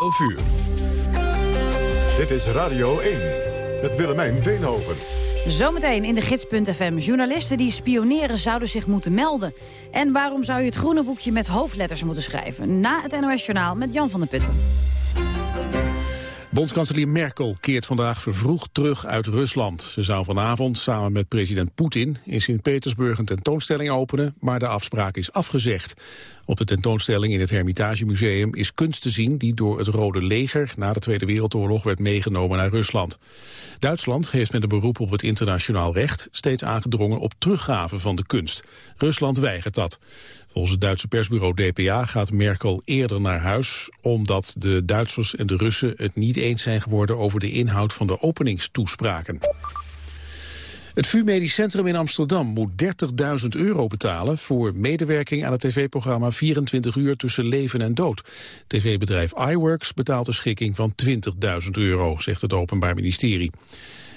11 uur. Dit is Radio 1 met Willemijn Veenhoven. Zometeen in de gids.fm. Journalisten die spioneren zouden zich moeten melden. En waarom zou je het groene boekje met hoofdletters moeten schrijven? Na het NOS Journaal met Jan van der Putten. Bondskanselier Merkel keert vandaag vervroegd terug uit Rusland. Ze zou vanavond samen met president Poetin in Sint-Petersburg een tentoonstelling openen, maar de afspraak is afgezegd. Op de tentoonstelling in het Hermitage Museum is kunst te zien die door het Rode Leger na de Tweede Wereldoorlog werd meegenomen naar Rusland. Duitsland heeft met een beroep op het internationaal recht steeds aangedrongen op teruggave van de kunst. Rusland weigert dat. Het Duitse persbureau DPA gaat Merkel eerder naar huis... omdat de Duitsers en de Russen het niet eens zijn geworden... over de inhoud van de openingstoespraken. Het VU Medisch Centrum in Amsterdam moet 30.000 euro betalen... voor medewerking aan het tv-programma 24 uur tussen leven en dood. TV-bedrijf iWorks betaalt een schikking van 20.000 euro, zegt het Openbaar Ministerie.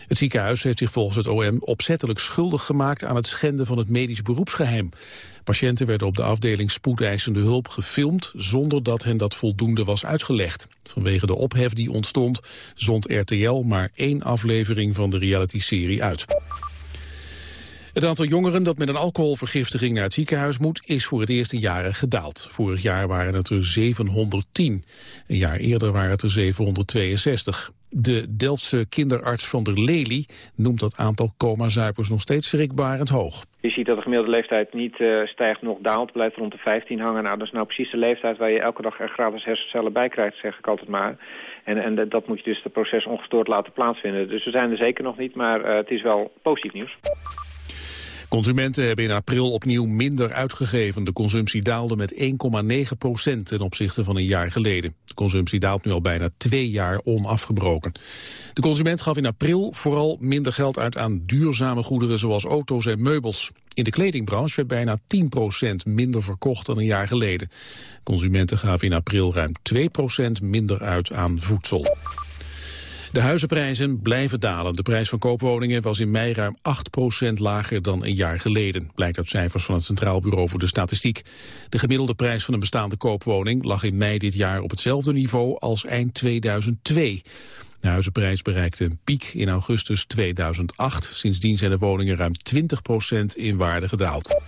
Het ziekenhuis heeft zich volgens het OM opzettelijk schuldig gemaakt aan het schenden van het medisch beroepsgeheim. Patiënten werden op de afdeling spoedeisende hulp gefilmd zonder dat hen dat voldoende was uitgelegd. Vanwege de ophef die ontstond zond RTL maar één aflevering van de realityserie uit. Het aantal jongeren dat met een alcoholvergiftiging naar het ziekenhuis moet... is voor het eerst in jaren gedaald. Vorig jaar waren het er 710. Een jaar eerder waren het er 762. De Delftse kinderarts van der Lely noemt dat aantal coma-zuipers nog steeds schrikbarend hoog. Je ziet dat de gemiddelde leeftijd niet uh, stijgt, nog daalt, blijft rond de 15 hangen. Nou, dat is nou precies de leeftijd waar je elke dag er gratis hersencellen bij krijgt, zeg ik altijd maar. En, en dat moet je dus het proces ongestoord laten plaatsvinden. Dus we zijn er zeker nog niet, maar uh, het is wel positief nieuws. Consumenten hebben in april opnieuw minder uitgegeven. De consumptie daalde met 1,9 procent ten opzichte van een jaar geleden. De consumptie daalt nu al bijna twee jaar onafgebroken. De consument gaf in april vooral minder geld uit aan duurzame goederen zoals auto's en meubels. In de kledingbranche werd bijna 10 procent minder verkocht dan een jaar geleden. Consumenten gaven in april ruim 2 procent minder uit aan voedsel. De huizenprijzen blijven dalen. De prijs van koopwoningen was in mei ruim 8% lager dan een jaar geleden, blijkt uit cijfers van het Centraal Bureau voor de Statistiek. De gemiddelde prijs van een bestaande koopwoning lag in mei dit jaar op hetzelfde niveau als eind 2002. De huizenprijs bereikte een piek in augustus 2008. Sindsdien zijn de woningen ruim 20% in waarde gedaald.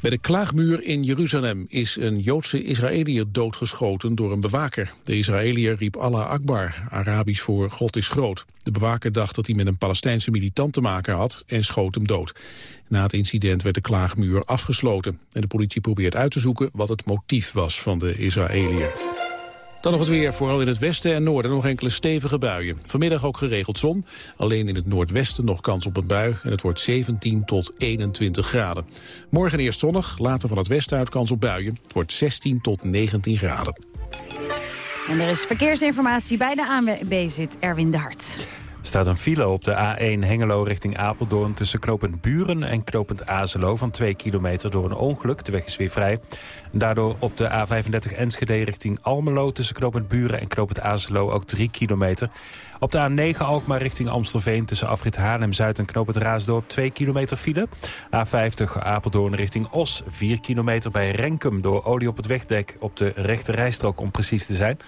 Bij de klaagmuur in Jeruzalem is een Joodse Israëliër doodgeschoten door een bewaker. De Israëliër riep Allah Akbar, Arabisch voor God is groot. De bewaker dacht dat hij met een Palestijnse militant te maken had en schoot hem dood. Na het incident werd de klaagmuur afgesloten. En de politie probeert uit te zoeken wat het motief was van de Israëliër. Dan nog het weer, vooral in het westen en noorden nog enkele stevige buien. Vanmiddag ook geregeld zon, alleen in het noordwesten nog kans op een bui... en het wordt 17 tot 21 graden. Morgen eerst zonnig, later van het westen uit kans op buien. Het wordt 16 tot 19 graden. En er is verkeersinformatie bij de ANWB zit Erwin de Hart. Er staat een file op de A1 Hengelo richting Apeldoorn... tussen knooppunt Buren en knooppunt Azelo van 2 kilometer door een ongeluk. De weg is weer vrij. Daardoor op de A35 Enschede richting Almelo... tussen knooppunt Buren en knooppunt Azelo ook 3 kilometer. Op de A9 Alkmaar richting Amstelveen tussen afrit Haarlem-Zuid en knooppunt Raasdorp 2 kilometer file. A50 Apeldoorn richting Os 4 kilometer bij Renkum door olie op het wegdek op de rechte rijstrook om precies te zijn.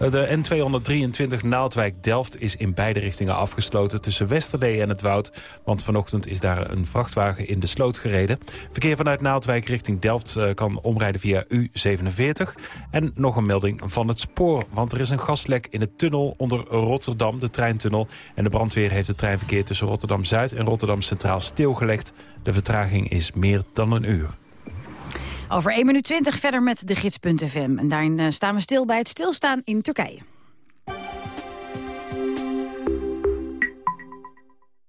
De N223 Naaldwijk-Delft is in beide richtingen afgesloten tussen Westerlee en het Woud. Want vanochtend is daar een vrachtwagen in de sloot gereden. Verkeer vanuit Naaldwijk richting Delft eh, kan omrijden via U47. En nog een melding van het spoor. Want er is een gaslek in de tunnel onder Rotterdam, de treintunnel. En de brandweer heeft het treinverkeer tussen Rotterdam-Zuid en Rotterdam Centraal stilgelegd. De vertraging is meer dan een uur. Over 1 minuut 20 verder met de gids.fm. En daarin eh, staan we stil bij het stilstaan in Turkije.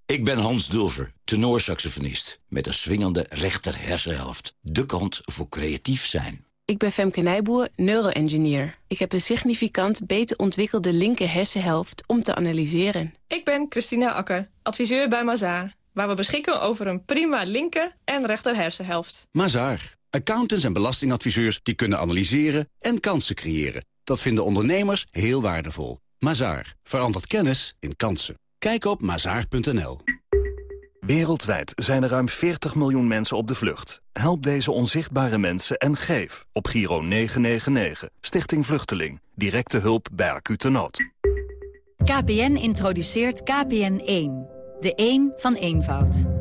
Ik ben Hans Dulver, tenorsaxofonist. Met een swingende rechter hersenhelft. De kant voor creatief zijn. Ik ben Femke Nijboer, neuroengineer. Ik heb een significant beter ontwikkelde linker hersenhelft om te analyseren. Ik ben Christina Akker, adviseur bij Mazaar. Waar we beschikken over een prima linker en rechter hersenhelft. Mazaar. Accountants en belastingadviseurs die kunnen analyseren en kansen creëren. Dat vinden ondernemers heel waardevol. Mazaar. Verandert kennis in kansen. Kijk op mazaar.nl. Wereldwijd zijn er ruim 40 miljoen mensen op de vlucht. Help deze onzichtbare mensen en geef op Giro 999. Stichting Vluchteling. Directe hulp bij acute nood. KPN introduceert KPN1. De 1 van eenvoud.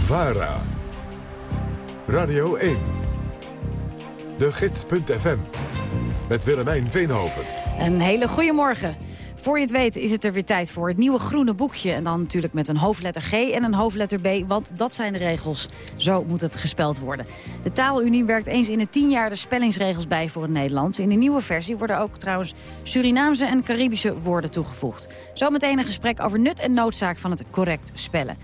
VARA. Radio 1. De Gids.fm. Met Willemijn Veenhoven. Een hele goede morgen. Voor je het weet is het er weer tijd voor het nieuwe groene boekje. En dan natuurlijk met een hoofdletter G en een hoofdletter B. Want dat zijn de regels. Zo moet het gespeld worden. De Taalunie werkt eens in de tien jaar de spellingsregels bij voor het Nederlands. In de nieuwe versie worden ook trouwens Surinaamse en Caribische woorden toegevoegd. Zometeen een gesprek over nut en noodzaak van het correct spellen.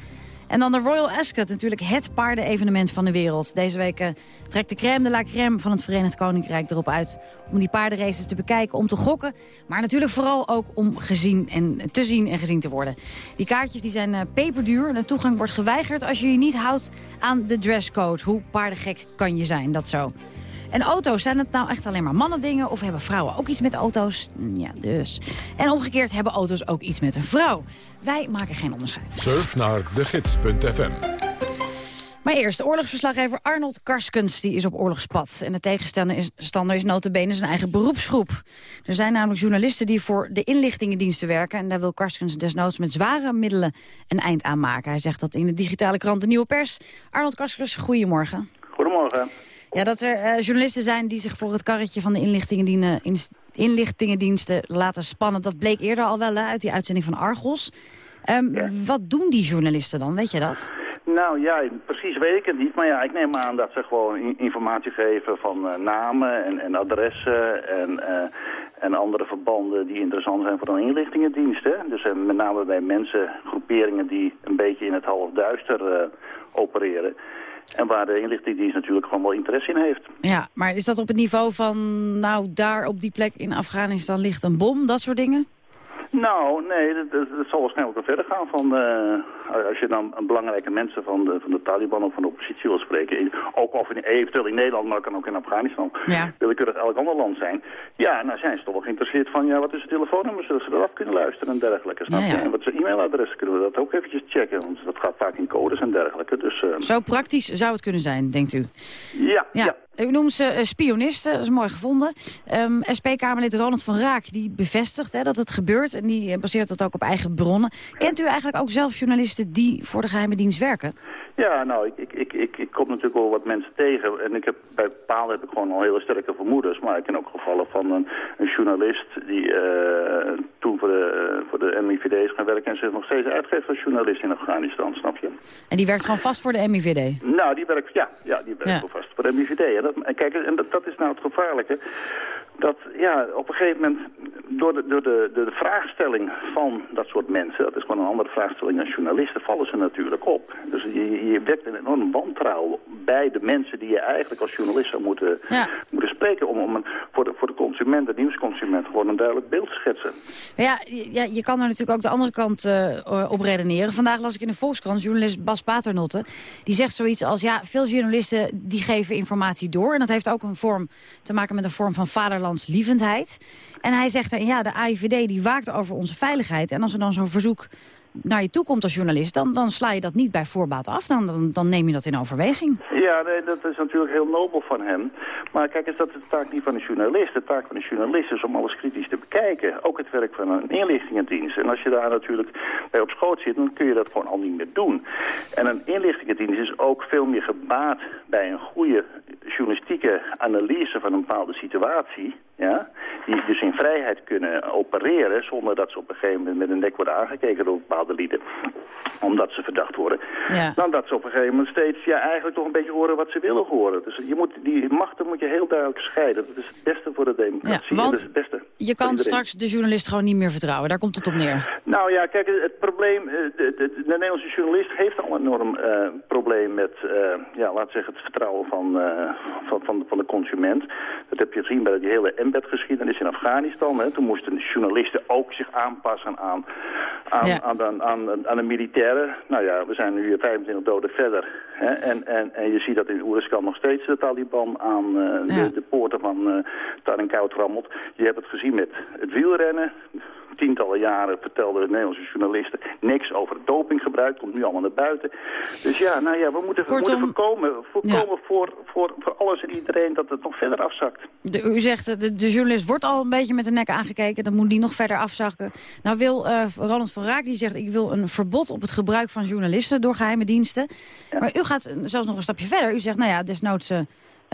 En dan de Royal Ascot, natuurlijk het paardenevenement van de wereld. Deze week uh, trekt de crème de la crème van het Verenigd Koninkrijk erop uit... om die paardenraces te bekijken, om te gokken... maar natuurlijk vooral ook om gezien en, te zien en gezien te worden. Die kaartjes die zijn uh, peperduur en de toegang wordt geweigerd... als je je niet houdt aan de dresscode. Hoe paardengek kan je zijn, dat zo. En auto's, zijn het nou echt alleen maar mannendingen... of hebben vrouwen ook iets met auto's? Ja, dus. En omgekeerd hebben auto's ook iets met een vrouw. Wij maken geen onderscheid. Surf naar degids.fm. Maar eerst, de oorlogsverslaggever Arnold Karskens die is op oorlogspad. En de tegenstander is, is notabene zijn eigen beroepsgroep. Er zijn namelijk journalisten die voor de inlichtingendiensten werken... en daar wil Karskens desnoods met zware middelen een eind aan maken. Hij zegt dat in de digitale krant De Nieuwe Pers. Arnold Karskens, goedemorgen. Goedemorgen. Ja, dat er uh, journalisten zijn die zich voor het karretje van de inlichtingendiensten, inlichtingendiensten laten spannen. Dat bleek eerder al wel hè, uit die uitzending van Argos. Um, ja. Wat doen die journalisten dan, weet je dat? Nou ja, precies weet ik het niet. Maar ja, ik neem aan dat ze gewoon informatie geven van uh, namen en, en, adressen en, uh, en andere verbanden die interessant zijn voor een inlichtingendienst. Dus uh, met name bij mensen, groeperingen die een beetje in het halfduister opereren. En waar de inlichtingendienst natuurlijk gewoon wel interesse in heeft. Ja, maar is dat op het niveau van, nou, daar op die plek in Afghanistan ligt een bom, dat soort dingen? Nou, nee, dat, dat, dat zal waarschijnlijk wel verder gaan. Van, uh, als je dan belangrijke mensen van de, van de Taliban of van de oppositie wil spreken, ook of in, eventueel in Nederland, maar kan ook in Afghanistan, ja. willekeurig elk ander land zijn. Ja, nou zijn ze toch wel geïnteresseerd van, ja, wat is het telefoonnummer, zodat ze eraf kunnen luisteren en dergelijke. Snap Ja, ja. je? En wat is e-mailadres, kunnen we dat ook eventjes checken, want dat gaat vaak in codes en dergelijke. Dus, uh, Zo praktisch zou het kunnen zijn, denkt u? Ja, ja. U noemt ze uh, spionisten, dat is mooi gevonden. Um, SP-Kamerlid Ronald van Raak die bevestigt hè, dat het gebeurt... en die baseert dat ook op eigen bronnen. Kent u eigenlijk ook zelf journalisten die voor de geheime dienst werken? Ja, nou, ik, ik, ik, ik, ik kom natuurlijk wel wat mensen tegen. En ik heb, bij bepaalde heb ik gewoon al hele sterke vermoedens. Maar ik ken ook gevallen van een, een journalist die uh, toen voor de, voor de MIVD is gaan werken... en zich nog steeds uitgeeft als journalist in Afghanistan, snap je? En die werkt gewoon vast voor de MIVD? Nou, die werkt, ja, ja die werkt Ja. vast voor de MIVD. En, dat, en kijk, en dat, dat is nou het gevaarlijke. Dat, ja, op een gegeven moment, door de, door de, de, de vraagstelling van dat soort mensen... dat is gewoon een andere vraagstelling dan journalisten, vallen ze natuurlijk op. Dus je, je wekt een enorm wantrouwen bij de mensen die je eigenlijk als journalist zou moeten, Ja. moeten spreken... om, om een, voor, de, voor de consument, de nieuwsconsument, gewoon een duidelijk beeld te schetsen. Ja, ja, je kan er natuurlijk ook de andere kant eh, op redeneren. Vandaag las ik in de Volkskrant journalist Bas Paternotte. Die zegt zoiets als, ja, veel journalisten die geven informatie door. En dat heeft ook een vorm te maken met een vorm van vaderlandslievendheid. En hij zegt, ja, de AIVD die waakt over onze veiligheid. En als er dan zo'n verzoek naar je toe komt als journalist... dan, dan sla je dat niet bij voorbaat af. Dan, dan, neem je dat in overweging. Ja, nee, dat is natuurlijk heel nobel van hem. Maar kijk eens, dat is de taak niet van een journalist. De taak van een journalist is om alles kritisch te bekijken. Ook het werk van een inlichtingendienst. En als je daar natuurlijk bij op schoot zit, dan kun je dat gewoon al niet meer doen. En een inlichtingendienst is ook veel meer gebaat bij een goede journalistieke analyse van een bepaalde situatie. Ja? die dus in vrijheid kunnen opereren zonder dat ze op een gegeven moment met een nek worden aangekeken door bepaalde lieden omdat ze verdacht worden. Ja. Dan dat ze op een gegeven moment steeds ja, eigenlijk toch een beetje horen wat ze willen horen. Dus je moet, die machten moet je heel duidelijk scheiden. Dat is het beste voor de democratie. Ja, want dat is het beste Je kan straks de journalist gewoon niet meer vertrouwen. Daar komt het op neer. Nou ja, kijk, het probleem... eh, De, de, de Nederlandse journalist heeft al een enorm uh, probleem met, uh, ja, laten we zeggen, het vertrouwen van, uh, van, van, van, de consument. Dat heb je gezien bij die hele embed-geschiedenis in Afghanistan. Hè. Toen moesten de journalisten ook zich aanpassen aan, aan, ja. aan, aan, aan, aan de militairen. Nou ja, we zijn nu 25 doden verder. Hè. En, en, en je ziet dat in Oeriskan nog steeds de Taliban aan ja. de, de, poorten van uh, Tarinkoud rammelt. Je hebt het gezien met het wielrennen tientallen jaren vertelden Nederlandse journalisten niks over dopinggebruik. Komt nu allemaal naar buiten. Dus ja, nou ja, we moeten, we moeten voorkomen, voorkomen ja. voor, voor, voor alles en iedereen dat het nog verder afzakt. De, u zegt, de, de journalist wordt al een beetje met de nek aangekeken. Dan moet die nog verder afzakken. Nou wil uh, Roland van Raak, die zegt, ik wil een verbod op het gebruik van journalisten door geheime diensten. Ja. Maar u gaat zelfs nog een stapje verder. U zegt, nou ja, desnoods... Uh,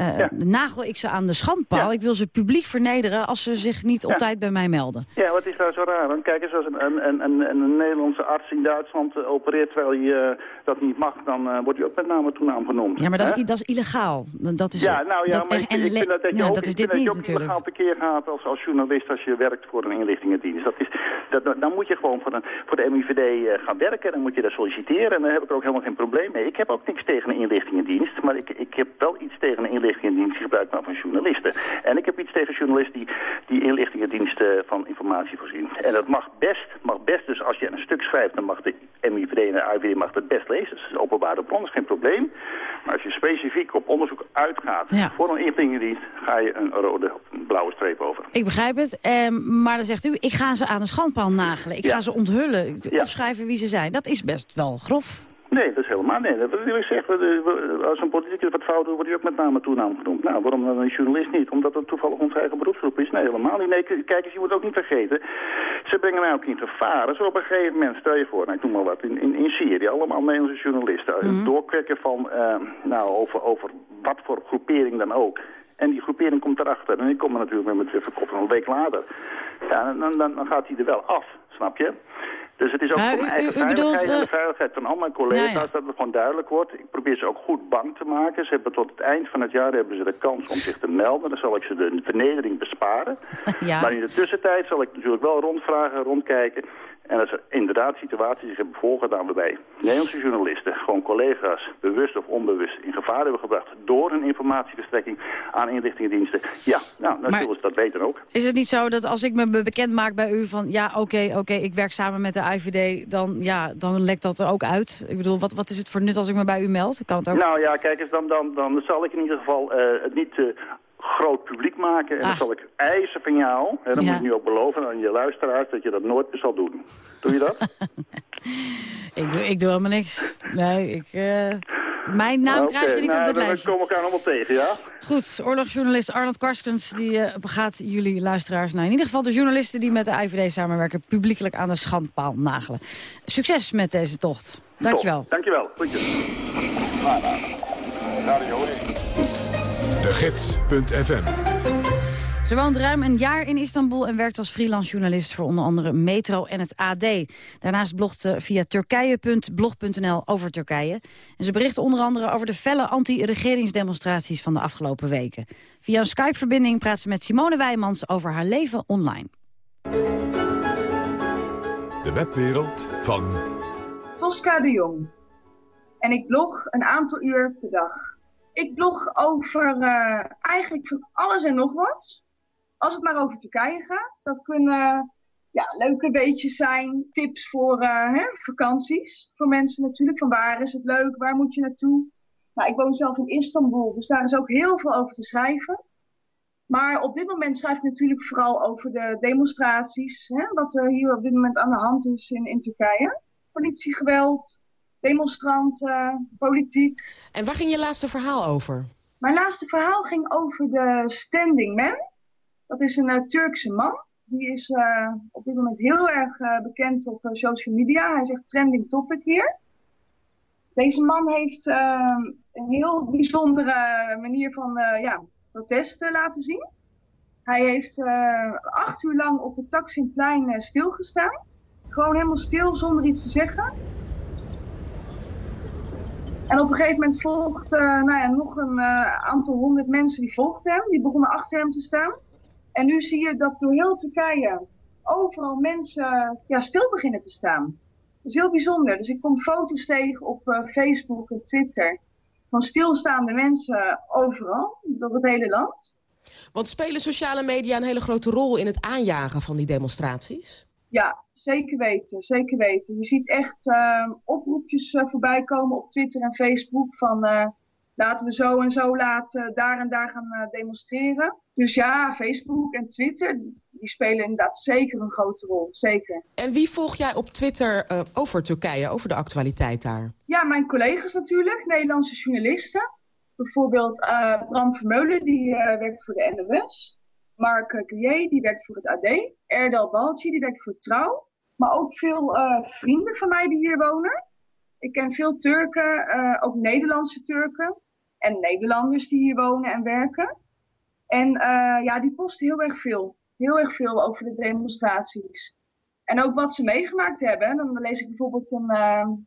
uh, ja. nagel ik ze aan de schandpaal. Ja. Ik wil ze publiek vernederen als ze zich niet op ja. tijd bij mij melden. Ja, wat is nou zo raar? Dan kijk eens, als een, een, een, een Nederlandse arts in Duitsland uh, opereert terwijl hij uh, dat niet mag, dan uh, wordt hij ook met naam en toenaam genoemd. Ja, maar dat is, dat is, illegaal. Dat is, ja, nou ja, dat, maar ik, en, ik vind dat, dat je ook, dat is dit dat niet, je ook illegaal tekeer gaat als, als journalist als je werkt voor een inlichtingendienst. Dat is, dat, dan moet je gewoon voor, een, voor de MIVD gaan werken. Dan moet je daar solliciteren en daar heb ik ook helemaal geen probleem mee. Ik heb ook niks tegen een inlichtingendienst, maar ik, ik heb wel iets tegen een inlichtingendienst die gebruikt van journalisten. En ik heb iets tegen journalisten die, die inlichtingendiensten van informatie voorzien. En dat mag best, mag best, dus als je een stuk schrijft, dan mag de MIVD en de AIVD mag het best lezen. Dat is openbare bron, dat is geen probleem. Maar als je specifiek op onderzoek uitgaat ja. voor een inlichtingendienst, ga je een rode, een blauwe streep over. Ik begrijp het, eh, maar dan zegt u, ik ga ze aan een schandpaal nagelen. Ik ja. ga ze onthullen, opschrijven wie ze zijn. Dat is best wel grof. Nee, dat is helemaal nee. Dat wil ik zeggen. Als een politicus wat fout doet, wordt hij ook met name toenaam genoemd. Nou, waarom dan een journalist niet? Omdat het toevallig onze eigen beroepsgroep is? Nee, helemaal niet. Nee, kijk eens, je moet ook niet vergeten. Ze brengen mij ook in gevaar. Zo op een gegeven moment, stel je voor, nou, ik noem maar wat, in, in, in Syrië, allemaal Nederlandse journalisten. Mm -hmm. Doorkwekken van, uh, nou, over, over wat voor groepering dan ook. En die groepering komt erachter. En ik kom er natuurlijk met mijn verkoppen een week later. Ja, dan, dan, dan gaat hij er wel af, snap je? Dus het is ook voor mijn eigen u- u bedoelt, veiligheid en de eh, veiligheid van al mijn collega's ja. dat het gewoon duidelijk wordt. Ik probeer ze ook goed bang te maken. Ze hebben tot het eind van het jaar hebben ze de kans om zich te melden. Dan zal ik ze de vernedering besparen. Ja. Maar in de tussentijd zal ik natuurlijk wel rondvragen, rondkijken. En als er inderdaad situaties zich hebben voorgedaan waarbij Nederlandse journalisten, gewoon collega's, bewust of onbewust in gevaar hebben gebracht door hun informatieverstrekking aan inlichtingendiensten. Ja, nou, zullen ze dat weten ook. Is het niet zo dat als ik me be- bekend maak bij u van... ja, oké, oké, ik werk samen met de IVD, dan, ja, dan lekt dat er ook uit? Ik bedoel, wat, wat is het voor nut als ik me bij u meld? Kan het ook... Nou ja, kijk eens, dan, dan, dan zal ik in ieder geval eh, het niet te groot publiek maken. En dan Ah. zal ik eisen van jou, hè, dan Ja. moet je nu ook beloven aan je luisteraars, dat je dat nooit meer zal doen. Doe je dat? ik, doe, ik doe helemaal niks. Nee, ik... eh, Mijn naam krijg je niet nou, op dit dan lijstje. komen we elkaar allemaal tegen, ja? Goed, oorlogsjournalist Arnold Karskens die eh, gaat jullie luisteraars... nou in ieder geval de journalisten die met de IVD samenwerken... publiekelijk aan de schandpaal nagelen. Succes met deze tocht. Dankjewel. Top, Dankjewel. De Gids.fm Ze woont ruim een jaar in Istanbul en werkt als freelance journalist voor onder andere Metro en het AD. Daarnaast blogt ze via turkije.blog.nl over Turkije. En ze bericht onder andere over de felle anti-regeringsdemonstraties van de afgelopen weken. Via een Skype-verbinding praat ze met Simone Wijmans over haar leven online. De webwereld van Tosca de Jong. En ik blog een aantal uur per dag. Ik blog over eh, eigenlijk van alles en nog wat. Als het maar over Turkije gaat. Dat kunnen ja, leuke beetjes zijn. Tips voor eh, hè, vakanties. Voor mensen natuurlijk. Van waar is het leuk? Waar moet je naartoe? Nou, ik woon zelf in Istanbul. Dus daar is ook heel veel over te schrijven. Maar op dit moment schrijf ik natuurlijk vooral over de demonstraties. Hè, wat er hier op dit moment aan de hand is in, in Turkije. Politiegeweld, demonstranten, politiek. En waar ging je laatste verhaal over? Mijn laatste verhaal ging over de Standing Man. Dat is een eh, Turkse man. Die is eh, op dit moment heel erg eh, bekend op social media. Hij zegt trending topic hier. Deze man heeft eh, een heel bijzondere manier van ja, protest eh, laten zien. Hij heeft acht uur lang op het Taksimplein stilgestaan. Gewoon helemaal stil, zonder iets te zeggen. En op een gegeven moment volgt uh, nou ja, nog een aantal honderd mensen die volgden hem. Die begonnen achter hem te staan. En nu zie je dat door heel Turkije overal mensen ja, stil beginnen te staan. Dat is heel bijzonder. Dus ik kom foto's tegen op Facebook en Twitter van stilstaande mensen overal, door het hele land. Want spelen sociale media een hele grote rol in het aanjagen van die demonstraties? Ja, zeker weten, zeker weten. Je ziet echt uh, oproepjes uh, voorbij komen op Twitter en Facebook van uh, laten we zo en zo laten daar en daar gaan demonstreren. Dus ja, Facebook en Twitter, die spelen inderdaad zeker een grote rol, zeker. En wie volg jij op Twitter over Turkije, over de actualiteit daar? Ja, mijn collega's natuurlijk, Nederlandse journalisten. Bijvoorbeeld Bram Vermeulen, die werkt voor de NOS. Mark Culier, die werkt voor het AD. Erdal Balci, die werkt voor Trouw. Maar ook veel uh, vrienden van mij die hier wonen. Ik ken veel Turken, ook Nederlandse Turken. En Nederlanders die hier wonen en werken. En ja, die posten heel erg veel. Heel erg veel over de demonstraties. En ook wat ze meegemaakt hebben. Dan lees ik bijvoorbeeld een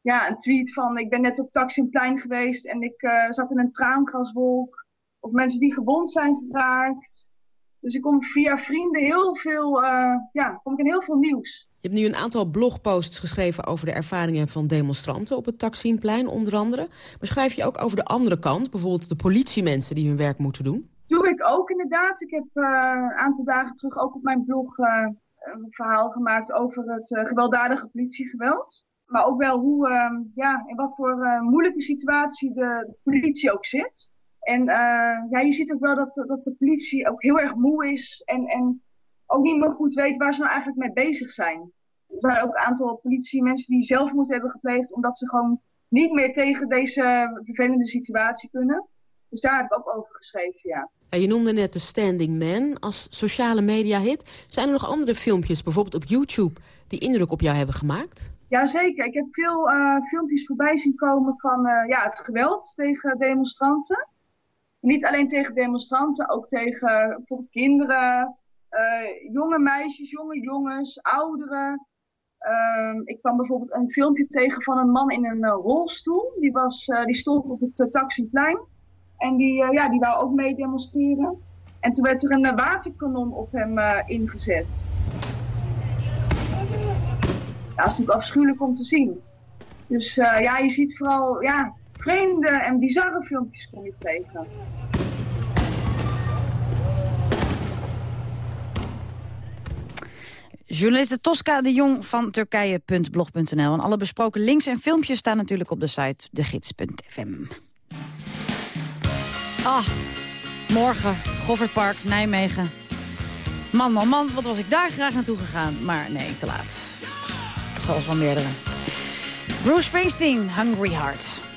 ja, een tweet van ik ben net op Taximplein geweest en ik zat in een traangaswolk. Of mensen die gewond zijn geraakt. Dus ik kom via vrienden heel veel, uh, ja, kom ik in heel veel nieuws. Je hebt nu een aantal blogposts geschreven over de ervaringen van demonstranten op het Taksimplein onder andere. Maar schrijf je ook over de andere kant, bijvoorbeeld de politiemensen die hun werk moeten doen? Doe ik ook inderdaad. Ik heb uh, een aantal dagen terug ook op mijn blog een verhaal gemaakt over het gewelddadige politiegeweld maar ook wel hoe, uh, ja, in wat voor moeilijke situatie de, politie ook zit. En uh, ja, je ziet ook wel dat, dat de politie ook heel erg moe is en, en ook niet meer goed weet waar ze nou eigenlijk mee bezig zijn. Er zijn ook een aantal politiemensen die zelfmoord hebben gepleegd omdat ze gewoon niet meer tegen deze vervelende situatie kunnen. Dus daar heb ik ook over geschreven, ja. Je noemde net de Standing Man als sociale media hit. Zijn er nog andere filmpjes, bijvoorbeeld op YouTube, die indruk op jou hebben gemaakt? Jazeker, ik heb veel uh, filmpjes voorbij zien komen van uh, ja, het geweld tegen demonstranten. Niet alleen tegen demonstranten, ook tegen bijvoorbeeld kinderen, uh, jonge meisjes, jonge jongens, ouderen. Ehm, ik kwam bijvoorbeeld een filmpje tegen van een man in een rolstoel. Die, was, die stond op het Taxiplein. En die, ja, die wou ook mee demonstreren. En toen werd er een waterkanon op hem ingezet. Ja, dat is natuurlijk afschuwelijk om te zien. Dus ja, je ziet vooral ja, vreemde en bizarre filmpjes kom je tegen. Journaliste Tosca de Jong van Turkije.blog.nl. En alle besproken links en filmpjes staan natuurlijk op de site degids.fm. Ah, morgen, Goffertpark, Nijmegen. Man, man, man, wat was ik daar graag naartoe gegaan. Maar nee, te laat. Zoals van meerdere. Bruce Springsteen, Hungry Heart.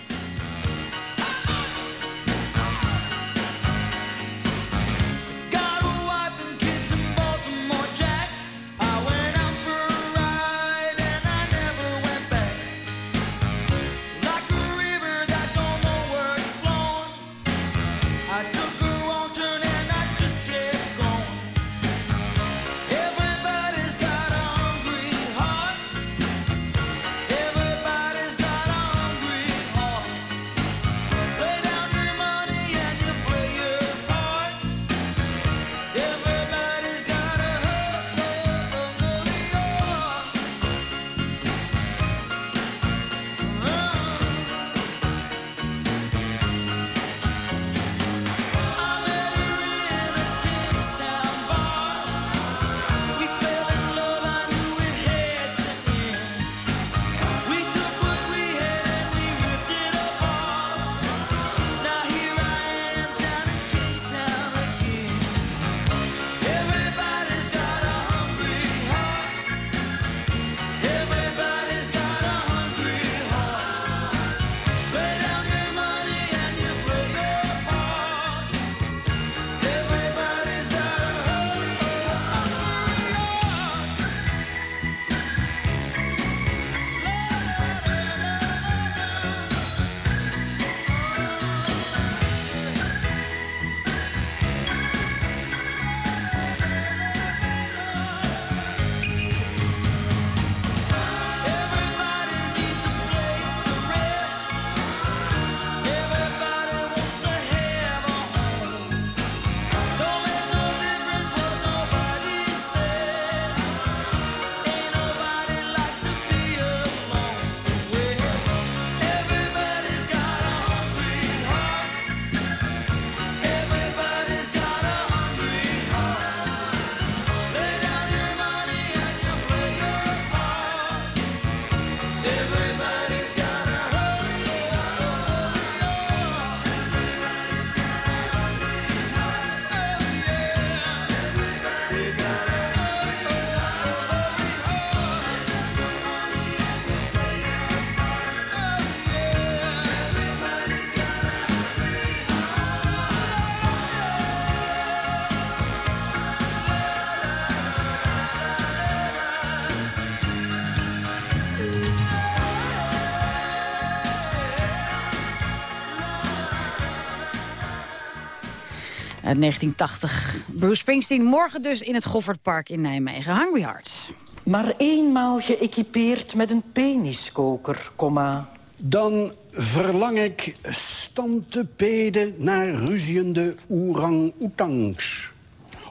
Uit 1980. Bruce Springsteen morgen dus in het Goffertpark in Nijmegen. Hungry Hearts. Maar eenmaal geëquipeerd met een peniskoker, komma. Dan verlang ik stantepeden naar ruziende orang-oetangs.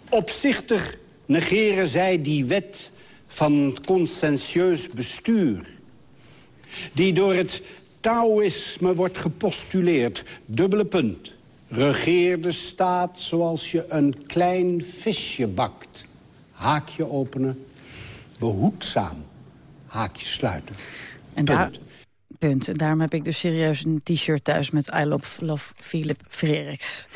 Opzichtig negeren zij die wet van conscientieus bestuur... die door het Taoïsme wordt gepostuleerd. Dubbele punt. Regeer de staat zoals je een klein visje bakt. Haakje openen, behoedzaam. Haakje sluiten. En daar, punt. En daarom heb ik dus serieus een t-shirt thuis met I love, love Philip Freriks.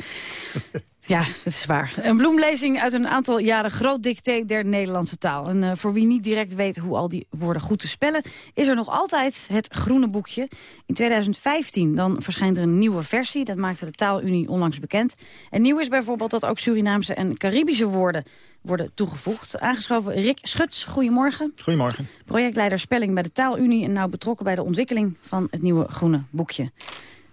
Ja, dat is waar. Een bloemlezing uit een aantal jaren groot dicté der Nederlandse taal. En uh, voor wie niet direct weet hoe al die woorden goed te spellen... is er nog altijd het groene boekje. In 2015 dan verschijnt er een nieuwe versie. Dat maakte de Taalunie onlangs bekend. En nieuw is bijvoorbeeld dat ook Surinaamse en Caribische woorden worden toegevoegd. Aangeschoven Rick Schuts, goedemorgen. Goedemorgen. Projectleider Spelling bij de Taalunie... en nou betrokken bij de ontwikkeling van het nieuwe groene boekje.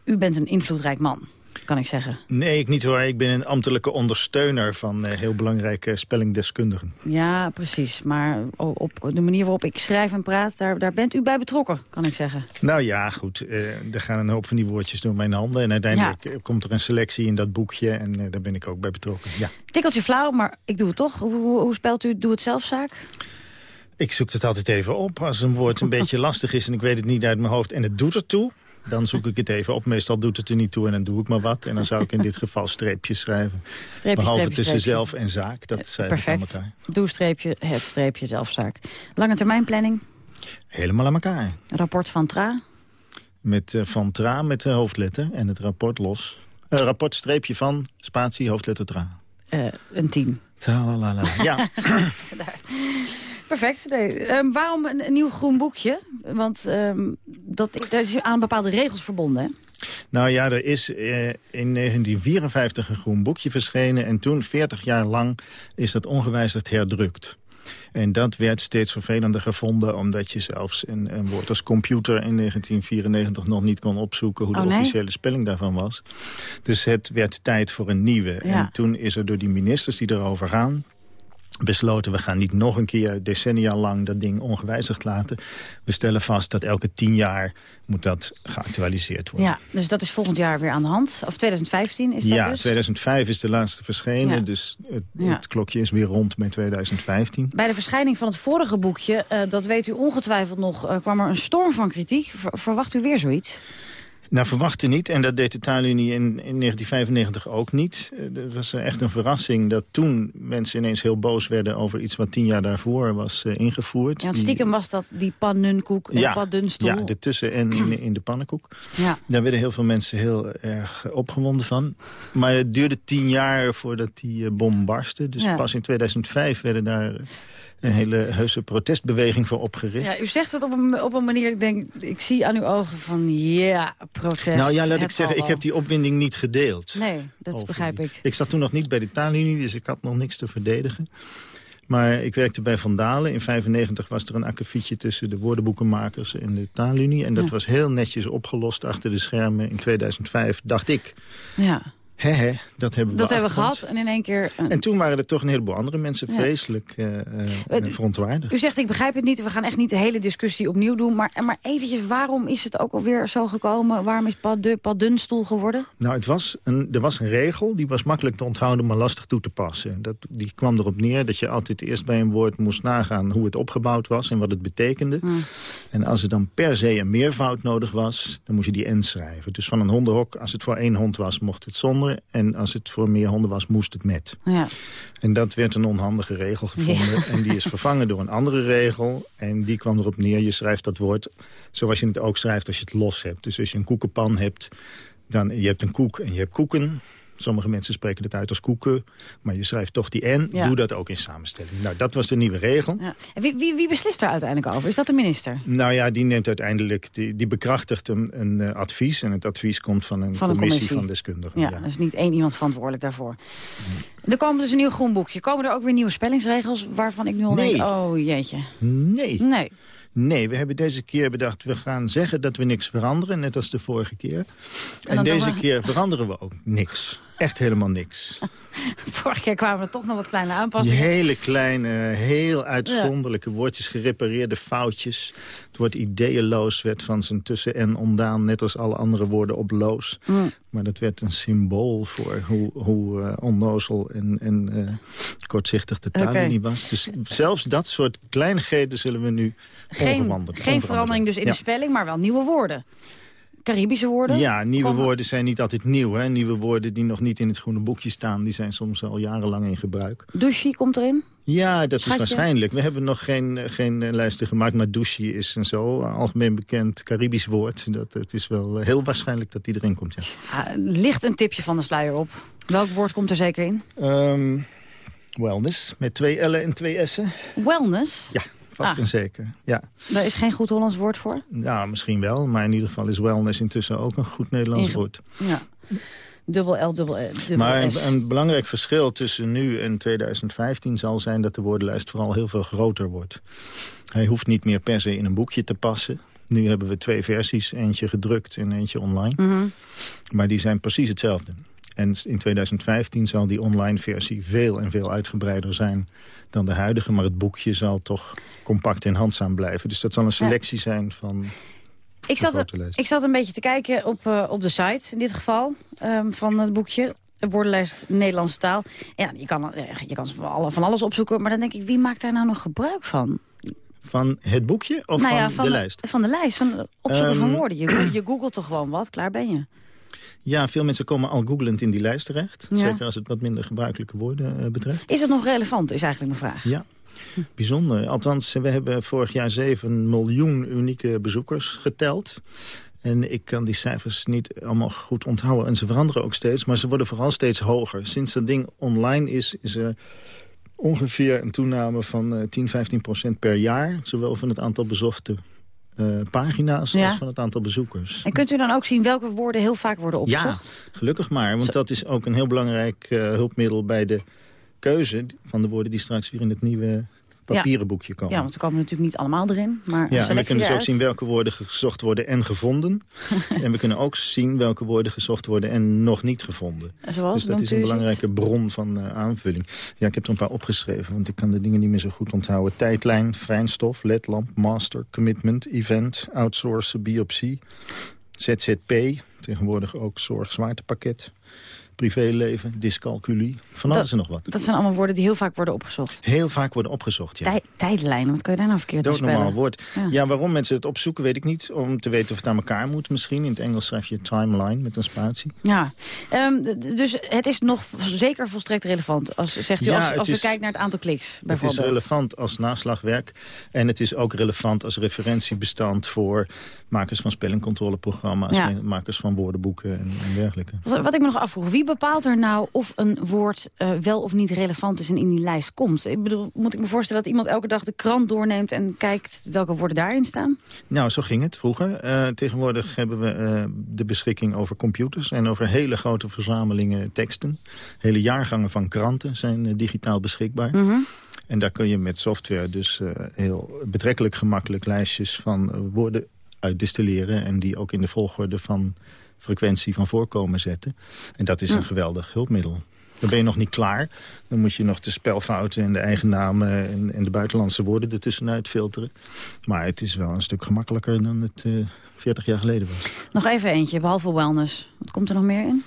U bent een invloedrijk man kan ik zeggen. Nee, ik niet hoor. Ik ben een ambtelijke ondersteuner van uh, heel belangrijke spellingdeskundigen. Ja, precies. Maar op de manier waarop ik schrijf en praat, daar, daar bent u bij betrokken, kan ik zeggen. Nou ja, goed. Uh, er gaan een hoop van die woordjes door mijn handen. En uiteindelijk eh, komt er een selectie in dat boekje en daar ben ik ook bij betrokken. Ja. Tikkeltje flauw, maar ik doe het toch. Hoe, hoe spelt u Doe het zelfzaak? Ik zoek het altijd even op als een woord een beetje lastig is en ik weet het niet uit mijn hoofd en het doet ertoe dan zoek ik het even op. Meestal doet het er niet toe en dan doe ik maar wat. En dan zou ik in dit geval streepjes schrijven. Streepje, Behalve streepje, tussen streepje. zelf en zaak. Dat Perfect. ik aan elkaar. Doe streepje, het streepje, zelfzaak. Lange termijn planning. Helemaal aan elkaar. Rapport van TRA. Met uh, Van Tra met de hoofdletter en het rapport los. Uh, rapport streepje van, spatie, hoofdletter Tra. Uh, een tien. Talalala. Ja. Perfect. Nee. Um, waarom een, een, nieuw groen boekje? Want um, dat, dat is aan bepaalde regels verbonden, hè? Nou ja, er is uh, in 1954 een groen boekje verschenen... en toen, 40 jaar lang, is dat ongewijzigd herdrukt. En dat werd steeds vervelender gevonden... omdat je zelfs een, een woord als computer in 1994 nog niet kon opzoeken... hoe de oh, nee? officiële spelling daarvan was. Dus het werd tijd voor een nieuwe. Ja. En toen is er door die ministers die erover gaan besloten... we gaan niet nog een keer decennia lang dat ding ongewijzigd laten. We stellen vast dat elke tien jaar moet dat geactualiseerd worden. Ja, dus dat is volgend jaar weer aan de hand. Of 2015 is dat ja, dus? 2005 is de laatste verschenen. Ja. Dus het, Ja. het klokje is weer rond met 2015. Bij de verschijning van het vorige boekje, uh, dat weet u ongetwijfeld nog... Uh, kwam er een storm van kritiek. Ver verwacht u weer zoiets? Nou, verwachten niet. En dat deed de taalunie in, in 1995 ook niet. Het was echt een verrassing dat toen mensen ineens heel boos werden... over iets wat tien jaar daarvoor was uh, ingevoerd. Ja, want stiekem was dat die pannenkoek en ja, pannenstoel. Ja, de tussen- en in, in de pannenkoek. Ja. Daar werden heel veel mensen heel erg opgewonden van. Maar het duurde tien jaar voordat die bom barstte. Dus Ja. pas in 2005 werden daar een hele heuse protestbeweging voor opgericht. Ja, u zegt het op een, op een manier, ik denk, ik zie aan uw ogen van ja, protest. Nou ja, laat ik zeggen, ik heb die opwinding niet gedeeld. Nee, dat over begrijp ik. Ik zat toen nog niet bij de taalunie, dus ik had nog niks te verdedigen. Maar ik werkte bij Van Dalen. In 95 was er een akkefietje tussen de woordenboekenmakers en de taalunie. En dat Ja. was heel netjes opgelost achter de schermen. In 2005 dacht ik, Ja, hè hè, dat hebben we dat hebben we gehad en in één keer... een- En toen waren er toch een heleboel andere mensen Ja. vreselijk Eh, verontwaardigd. U zegt, ik begrijp het niet, we gaan echt niet de hele discussie opnieuw doen. Maar, maar eventjes, waarom is het ook alweer zo gekomen? Waarom is padunstoel geworden? Nou, het was een, er was een regel, die was makkelijk te onthouden, maar lastig toe te passen. Dat, die kwam erop neer dat je altijd eerst bij een woord moest nagaan hoe het opgebouwd was en wat het betekende. En als er dan per se een meervoud nodig was, dan moest je die N schrijven. Dus van een hondenhok, als het voor één hond was, mocht het zonder. En als het voor meer honden was, moest het met. Ja. En dat werd een onhandige regel gevonden. Ja. En die is vervangen door een andere regel. En die kwam erop neer, je schrijft dat woord zoals je het ook schrijft als je het los hebt. Dus als je een koekenpan hebt, dan je hebt een koek en je hebt koeken. Sommige mensen spreken het uit als koeken. Maar je schrijft toch die N. Ja. Doe dat ook in samenstelling. Nou, dat was de nieuwe regel. Ja. En wie, wie, wie beslist er uiteindelijk over? Is dat de minister? Nou ja, die neemt uiteindelijk, die, die bekrachtigt een, een eh, advies. En het advies komt van een, Van een commissie, commissie. van deskundigen. Ja, er is niet één iemand verantwoordelijk daarvoor. Er komen dus een nieuw groen boekje. Komen er ook weer nieuwe spellingsregels waarvan ik nu al Nee. denk... Oh jeetje. Nee. Nee. Nee, we hebben deze keer bedacht... we gaan zeggen dat we niks veranderen, net als de vorige keer. En, deze we- keer veranderen we ook niks. echt helemaal niks. Vorige keer kwamen er toch nog wat kleine aanpassingen. hele kleine, heel uitzonderlijke woordjes, gerepareerde foutjes. Het woord ideeënloos werd van zijn tussen en ondaan... net als alle andere woorden op loos. Mm. Maar dat werd een symbool voor hoe, hoe eh, onnozel en, en eh, kortzichtig de taalunie was. Dus zelfs dat soort kleinigheden zullen we nu Geen, geen verandering dus in Ja. de spelling, maar wel nieuwe woorden. Caribische woorden? Ja, nieuwe woorden zijn niet altijd nieuw. Hè? Nieuwe woorden die nog niet in het groene boekje staan... die zijn soms al jarenlang in gebruik. Douche komt erin? Ja, dat Schatje? is waarschijnlijk. We hebben nog geen, geen eh, lijsten gemaakt, maar douche is een zo algemeen bekend Caribisch woord. Dat, het is wel heel waarschijnlijk dat die erin komt, ja. Licht een tipje van de sluier op. Welk woord komt er zeker in? Ehm, wellness, met twee L'en en twee S'en. Wellness? Ja, vast Ah. en zeker. Ja. Daar is geen goed Hollands woord voor? ja, misschien wel, maar in ieder geval is wellness intussen ook een goed Nederlands Inge- woord. Ja. Dubbel L, dubbel, L, dubbel Maar een, een belangrijk verschil tussen nu en 2015 zal zijn dat de woordenlijst vooral heel veel groter wordt. Hij hoeft niet meer per se in een boekje te passen. Nu hebben we twee versies, eentje gedrukt en eentje online. Mhm. Maar die zijn precies hetzelfde. En in 2015 zal die online versie veel en veel uitgebreider zijn dan de huidige. Maar het boekje zal toch compact en handzaam blijven. Dus dat zal een selectie zijn van Ik zat, ik zat een beetje te kijken op, eh, op de site, in dit geval, ehm, van het boekje. De woordenlijst Nederlandse taal. Ja, je kan, eh, je kan van, alle- van alles opzoeken, maar dan denk ik, wie maakt daar nou nog gebruik van? Van het boekje of nou van, ja, van de lijst? Van de lijst, van opzoeken van Ehm, woorden. Je, je googelt toch gewoon wat, klaar ben je. Ja, veel mensen komen al googelend in die lijst terecht. Ja. Zeker als het wat minder gebruikelijke woorden eh, betreft. Is het nog relevant, is eigenlijk mijn vraag. Ja, bijzonder. Althans, we hebben vorig jaar 7 miljoen unieke bezoekers geteld. En ik kan die cijfers niet allemaal goed onthouden. En ze veranderen ook steeds, maar ze worden vooral steeds hoger. Sinds dat ding online is, is er ongeveer een toename van eh 10, 15 procent per jaar. Zowel van het aantal bezochte eh, pagina's Ja. als van het aantal bezoekers. En kunt u dan ook zien welke woorden heel vaak worden opgezocht? Ja, gelukkig maar. Want dat is ook een heel belangrijk eh, hulpmiddel bij de keuze van de woorden die straks weer in het nieuwe papieren boekje komen. Ja, want er komen natuurlijk niet allemaal erin. Maar Ja, en we kunnen dus ook zien welke woorden gezocht worden en gevonden. en we kunnen ook zien welke woorden gezocht worden en nog niet gevonden. Zoals, dus dat is een belangrijke bron van eh, aanvulling. Ja, ik heb er een paar opgeschreven, want ik kan de dingen niet meer zo goed onthouden. Tijdlijn, fijnstof, ledlamp, master, commitment, event, outsourcen, biopsie, ZZP, tegenwoordig ook zorg, zwaartepakket, privéleven, dyscalculie, van alles en nog wat. Dat zijn allemaal woorden die heel vaak worden opgezocht. Heel vaak worden opgezocht, ja. Tij- wat kan je daar nou verkeerd aan Doodnormaal spellen? woord. Ja. Ja. waarom mensen het opzoeken weet ik niet. Om te weten of het aan elkaar moet misschien. In het Engels schrijf je timeline met een spatie. Ja, Ehm, dus het is nog zeker volstrekt relevant. Als, zegt u, Ja, als, we is- kijken naar het aantal kliks, Het is bijvoorbeeld. relevant als naslagwerk. En het is ook relevant als referentiebestand voor makers van spellingcontroleprogramma's. Ja. Makers van woordenboeken en, en dergelijke. Wat wat ik me nog afvroeg, wie bepaalt er nou of een woord eh, wel of niet relevant is en in die lijst komt? Ik bedoel, moet ik me voorstellen dat iemand elke dag de krant doorneemt en kijkt welke woorden daarin staan? Nou, zo ging het vroeger. Eh, tegenwoordig hebben we eh, de beschikking over computers... en over hele grote verzamelingen teksten. Hele jaargangen van kranten zijn digitaal beschikbaar. Mhm. En daar kun je met software dus heel betrekkelijk gemakkelijk lijstjes van woorden uitdistilleren... en die ook in de volgorde van frequentie van voorkomen zetten. En dat is een geweldig hulpmiddel. Dan ben je nog niet klaar. Dan moet je nog de spelfouten en de eigen namen en, en de buitenlandse woorden ertussenuit filteren. Maar het is wel een stuk gemakkelijker dan het eh 40 jaar geleden was. Nog even eentje, behalve wellness. Wat komt er nog meer in?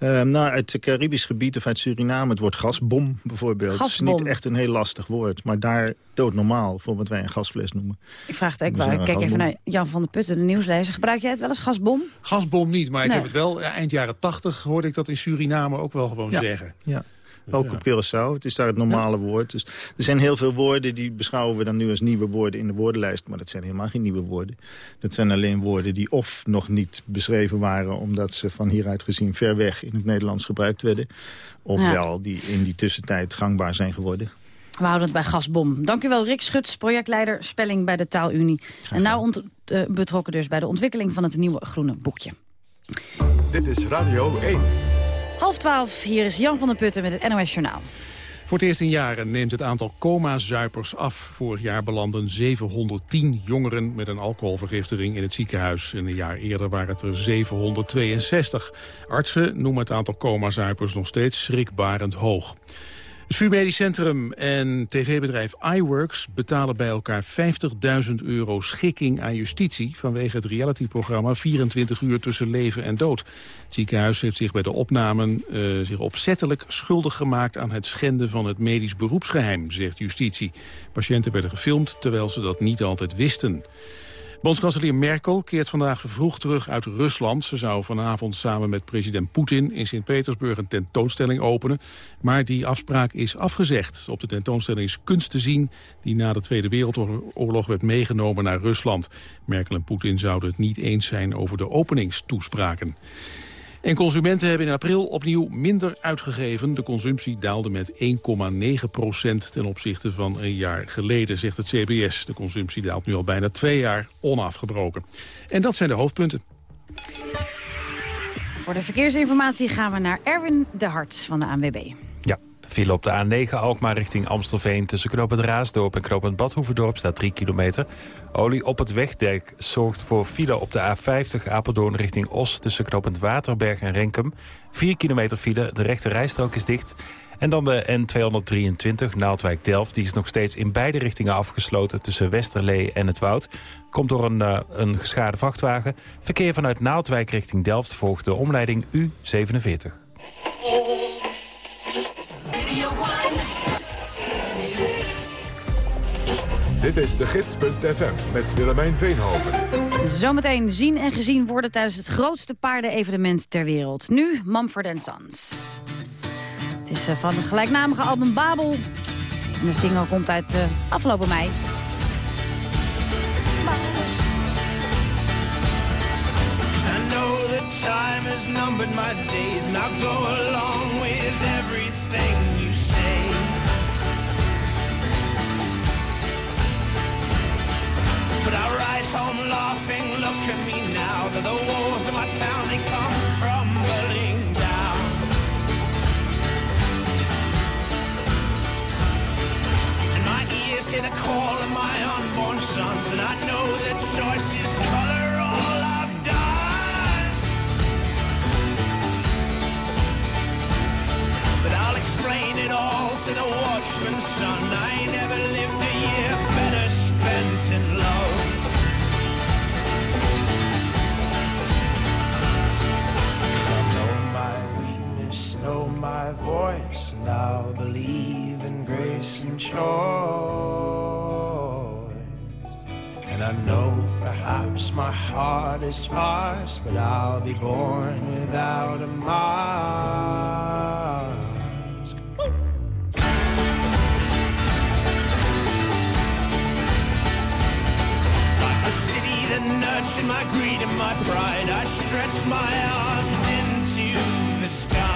Eh, nou, uit het Caribisch gebied of uit Suriname, het woord gasbom bijvoorbeeld. Gasbom. is niet echt een heel lastig woord, maar daar doodnormaal voor wat wij een gasfles noemen. Ik vraag het Ik een kijk even naar Jan van der Putten, de nieuwslezer. Gebruik jij het wel eens, gasbom? Gasbom niet, maar ik heb het wel... ja, eind jaren tachtig hoorde ik dat in Suriname ook wel gewoon Ja. zeggen. Ja. Ook Ja. op Curaçao. Het is daar het normale woord. Dus er zijn heel veel woorden die beschouwen we dan nu als nieuwe woorden in de woordenlijst. Maar dat zijn helemaal geen nieuwe woorden. Dat zijn alleen woorden die of nog niet beschreven waren... omdat ze van hieruit gezien ver weg in het Nederlands gebruikt werden. Ofwel die in die tussentijd gangbaar zijn geworden. We houden het bij gasbom. Dank u wel, Rick Schuts, projectleider Spelling bij de Taalunie. En nou eh, betrokken dus bij de ontwikkeling van het nieuwe groene boekje. Dit is Radio 1. Half twaalf, hier is Jan van der Putten met het NOS Journaal. Voor het eerst in jaren neemt het aantal coma-zuipers af. Vorig jaar belanden 710 jongeren met een alcoholvergiftiging in het ziekenhuis. En een jaar eerder waren het er 762. Artsen noemen het aantal coma-zuipers nog steeds schrikbarend hoog. Het VU Medisch Centrum en tv-bedrijf iWorks betalen bij elkaar 50.000 euro schikking aan justitie vanwege het realityprogramma 24 uur tussen leven en dood. Het ziekenhuis heeft zich bij de opnamen uh, zich opzettelijk schuldig gemaakt aan het schenden van het medisch beroepsgeheim, zegt justitie. Patiënten werden gefilmd terwijl ze dat niet altijd wisten. Bondskanselier Merkel keert vandaag vervroegd terug uit Rusland. Ze zou vanavond samen met president Poetin in Sint-Petersburg een tentoonstelling openen. Maar die afspraak is afgezegd. Op de tentoonstelling is kunst te zien die na de Tweede Wereldoorlog werd meegenomen naar Rusland. Merkel en Poetin zouden het niet eens zijn over de openingstoespraken. En consumenten hebben in april opnieuw minder uitgegeven. De consumptie daalde met 1,9 procent ten opzichte van een jaar geleden, zegt het CBS. De consumptie daalt nu al bijna twee jaar onafgebroken. En dat zijn de hoofdpunten. Voor de verkeersinformatie gaan we naar Erwin de Hart van de ANWB. File op de A9 Alkmaar richting Amstelveen tussen knooppunt Raasdorp en knooppunt Badhoevedorp staat 3 kilometer. Olie op het wegdek zorgt voor file op de A50 Apeldoorn richting Os tussen knooppunt Waterberg en Renkum. 4 kilometer file, de rechte rijstrook is dicht. En dan de N223 Naaldwijk-Delft. Die is nog steeds in beide richtingen afgesloten tussen Westerlee en het Woud. Komt door een, uh, een geschade vrachtwagen. Verkeer vanuit Naaldwijk richting Delft volgt de omleiding U47. Dit is de gids.fm met Willemijn Veenhoven. Zometeen zien en gezien worden tijdens het grootste paardenevenement ter wereld. Nu Mumford Sons. Het is eh, van het gelijknamige album Babel. En de single komt uit uh, afgelopen mei. time has numbered my days and I'll go along with everything But I ride home laughing, look at me now that the walls of my town they come crumbling down. And my ears hear the call of my unborn sons, and I know that choice is color all I've done. But I'll explain it all to the watchman's son. I never my voice, and I'll believe in grace and choice. And I know perhaps my heart is sparse, but I'll be born without a mask. Nurtured my greed and my pride, I stretched my arms into the sky.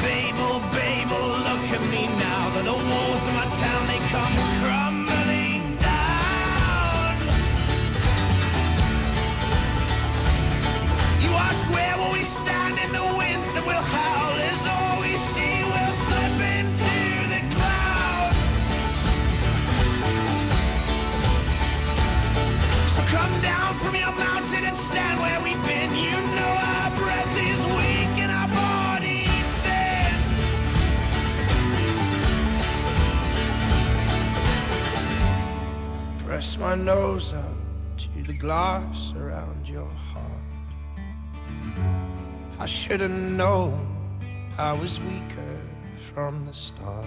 Babel, Babel, look at me now. That the walls of my town, they come Press my nose up to the glass around your heart. I should have known I was weaker from the start.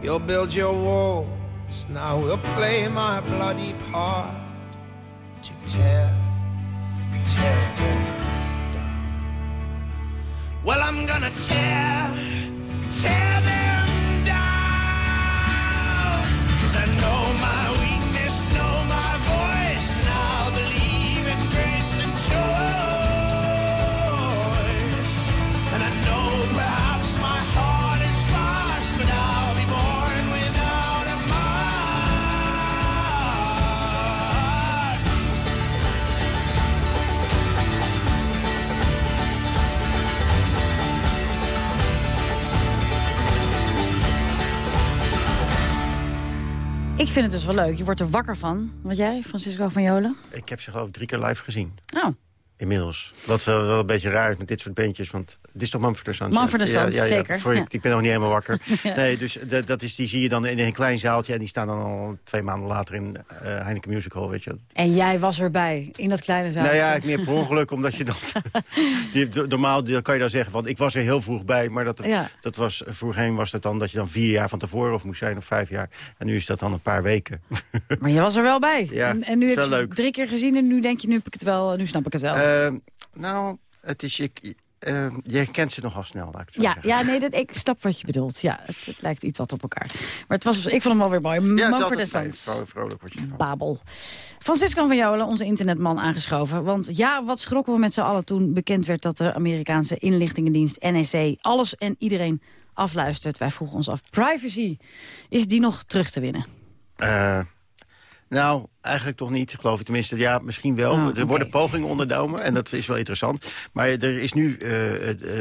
You'll build your walls, now we'll play my bloody part to tear, tear them down. Well, I'm gonna tear, tear them Ik vind het dus wel leuk. Je wordt er wakker van. Wat jij, Francisco van Jolen? Ik heb ze geloof ik drie keer live gezien. Oh. Inmiddels. Wat wel, wel een beetje raar is met dit soort bandjes. Want dit is toch Mumford Sons? Mumford Sons, ja, ja, zeker. Sorry, ik ben nog niet helemaal wakker. Nee, dus dat, dat is, die zie je dan in een klein zaaltje. En die staan dan al twee maanden later in eh, Heineken Musical, weet je. En jij was erbij, in dat kleine zaaltje. Nou ja, ik meer per ongeluk, omdat je dan... die, normaal die- kan je dan zeggen van, ik was er heel vroeg bij. Maar dat, dat was, voorheen was dat dan dat je dan vier jaar van tevoren of moest zijn, of vijf jaar. En nu is dat dan een paar weken. Maar je was er wel bij. Ja, en, en nu heb je het drie keer gezien en nu denk je, nu heb ik het wel, nu snap ik het wel. Ehm, nou, het is... Ik, ehm, je herkent ze nogal snel, laat ik het zo ja, zeggen. ja, nee, dat, ik snap wat je bedoelt. Ja, het, het lijkt iets wat op elkaar. Maar het was, ik vond hem wel weer mooi. Ja, het is altijd vrolijk word je ervan. Babel. Francisco van Jolen, onze internetman, aangeschoven. Want ja, wat schrokken we met z'n allen toen bekend werd... dat de Amerikaanse inlichtingendienst NSC alles en iedereen afluistert. Wij vroegen ons af, privacy, is die nog terug te winnen? Eh, nou, eigenlijk toch niet, geloof ik. Tenminste, ja, misschien wel. Oh, er worden pogingen ondernomen en dat is wel interessant. Maar er is nu, eh,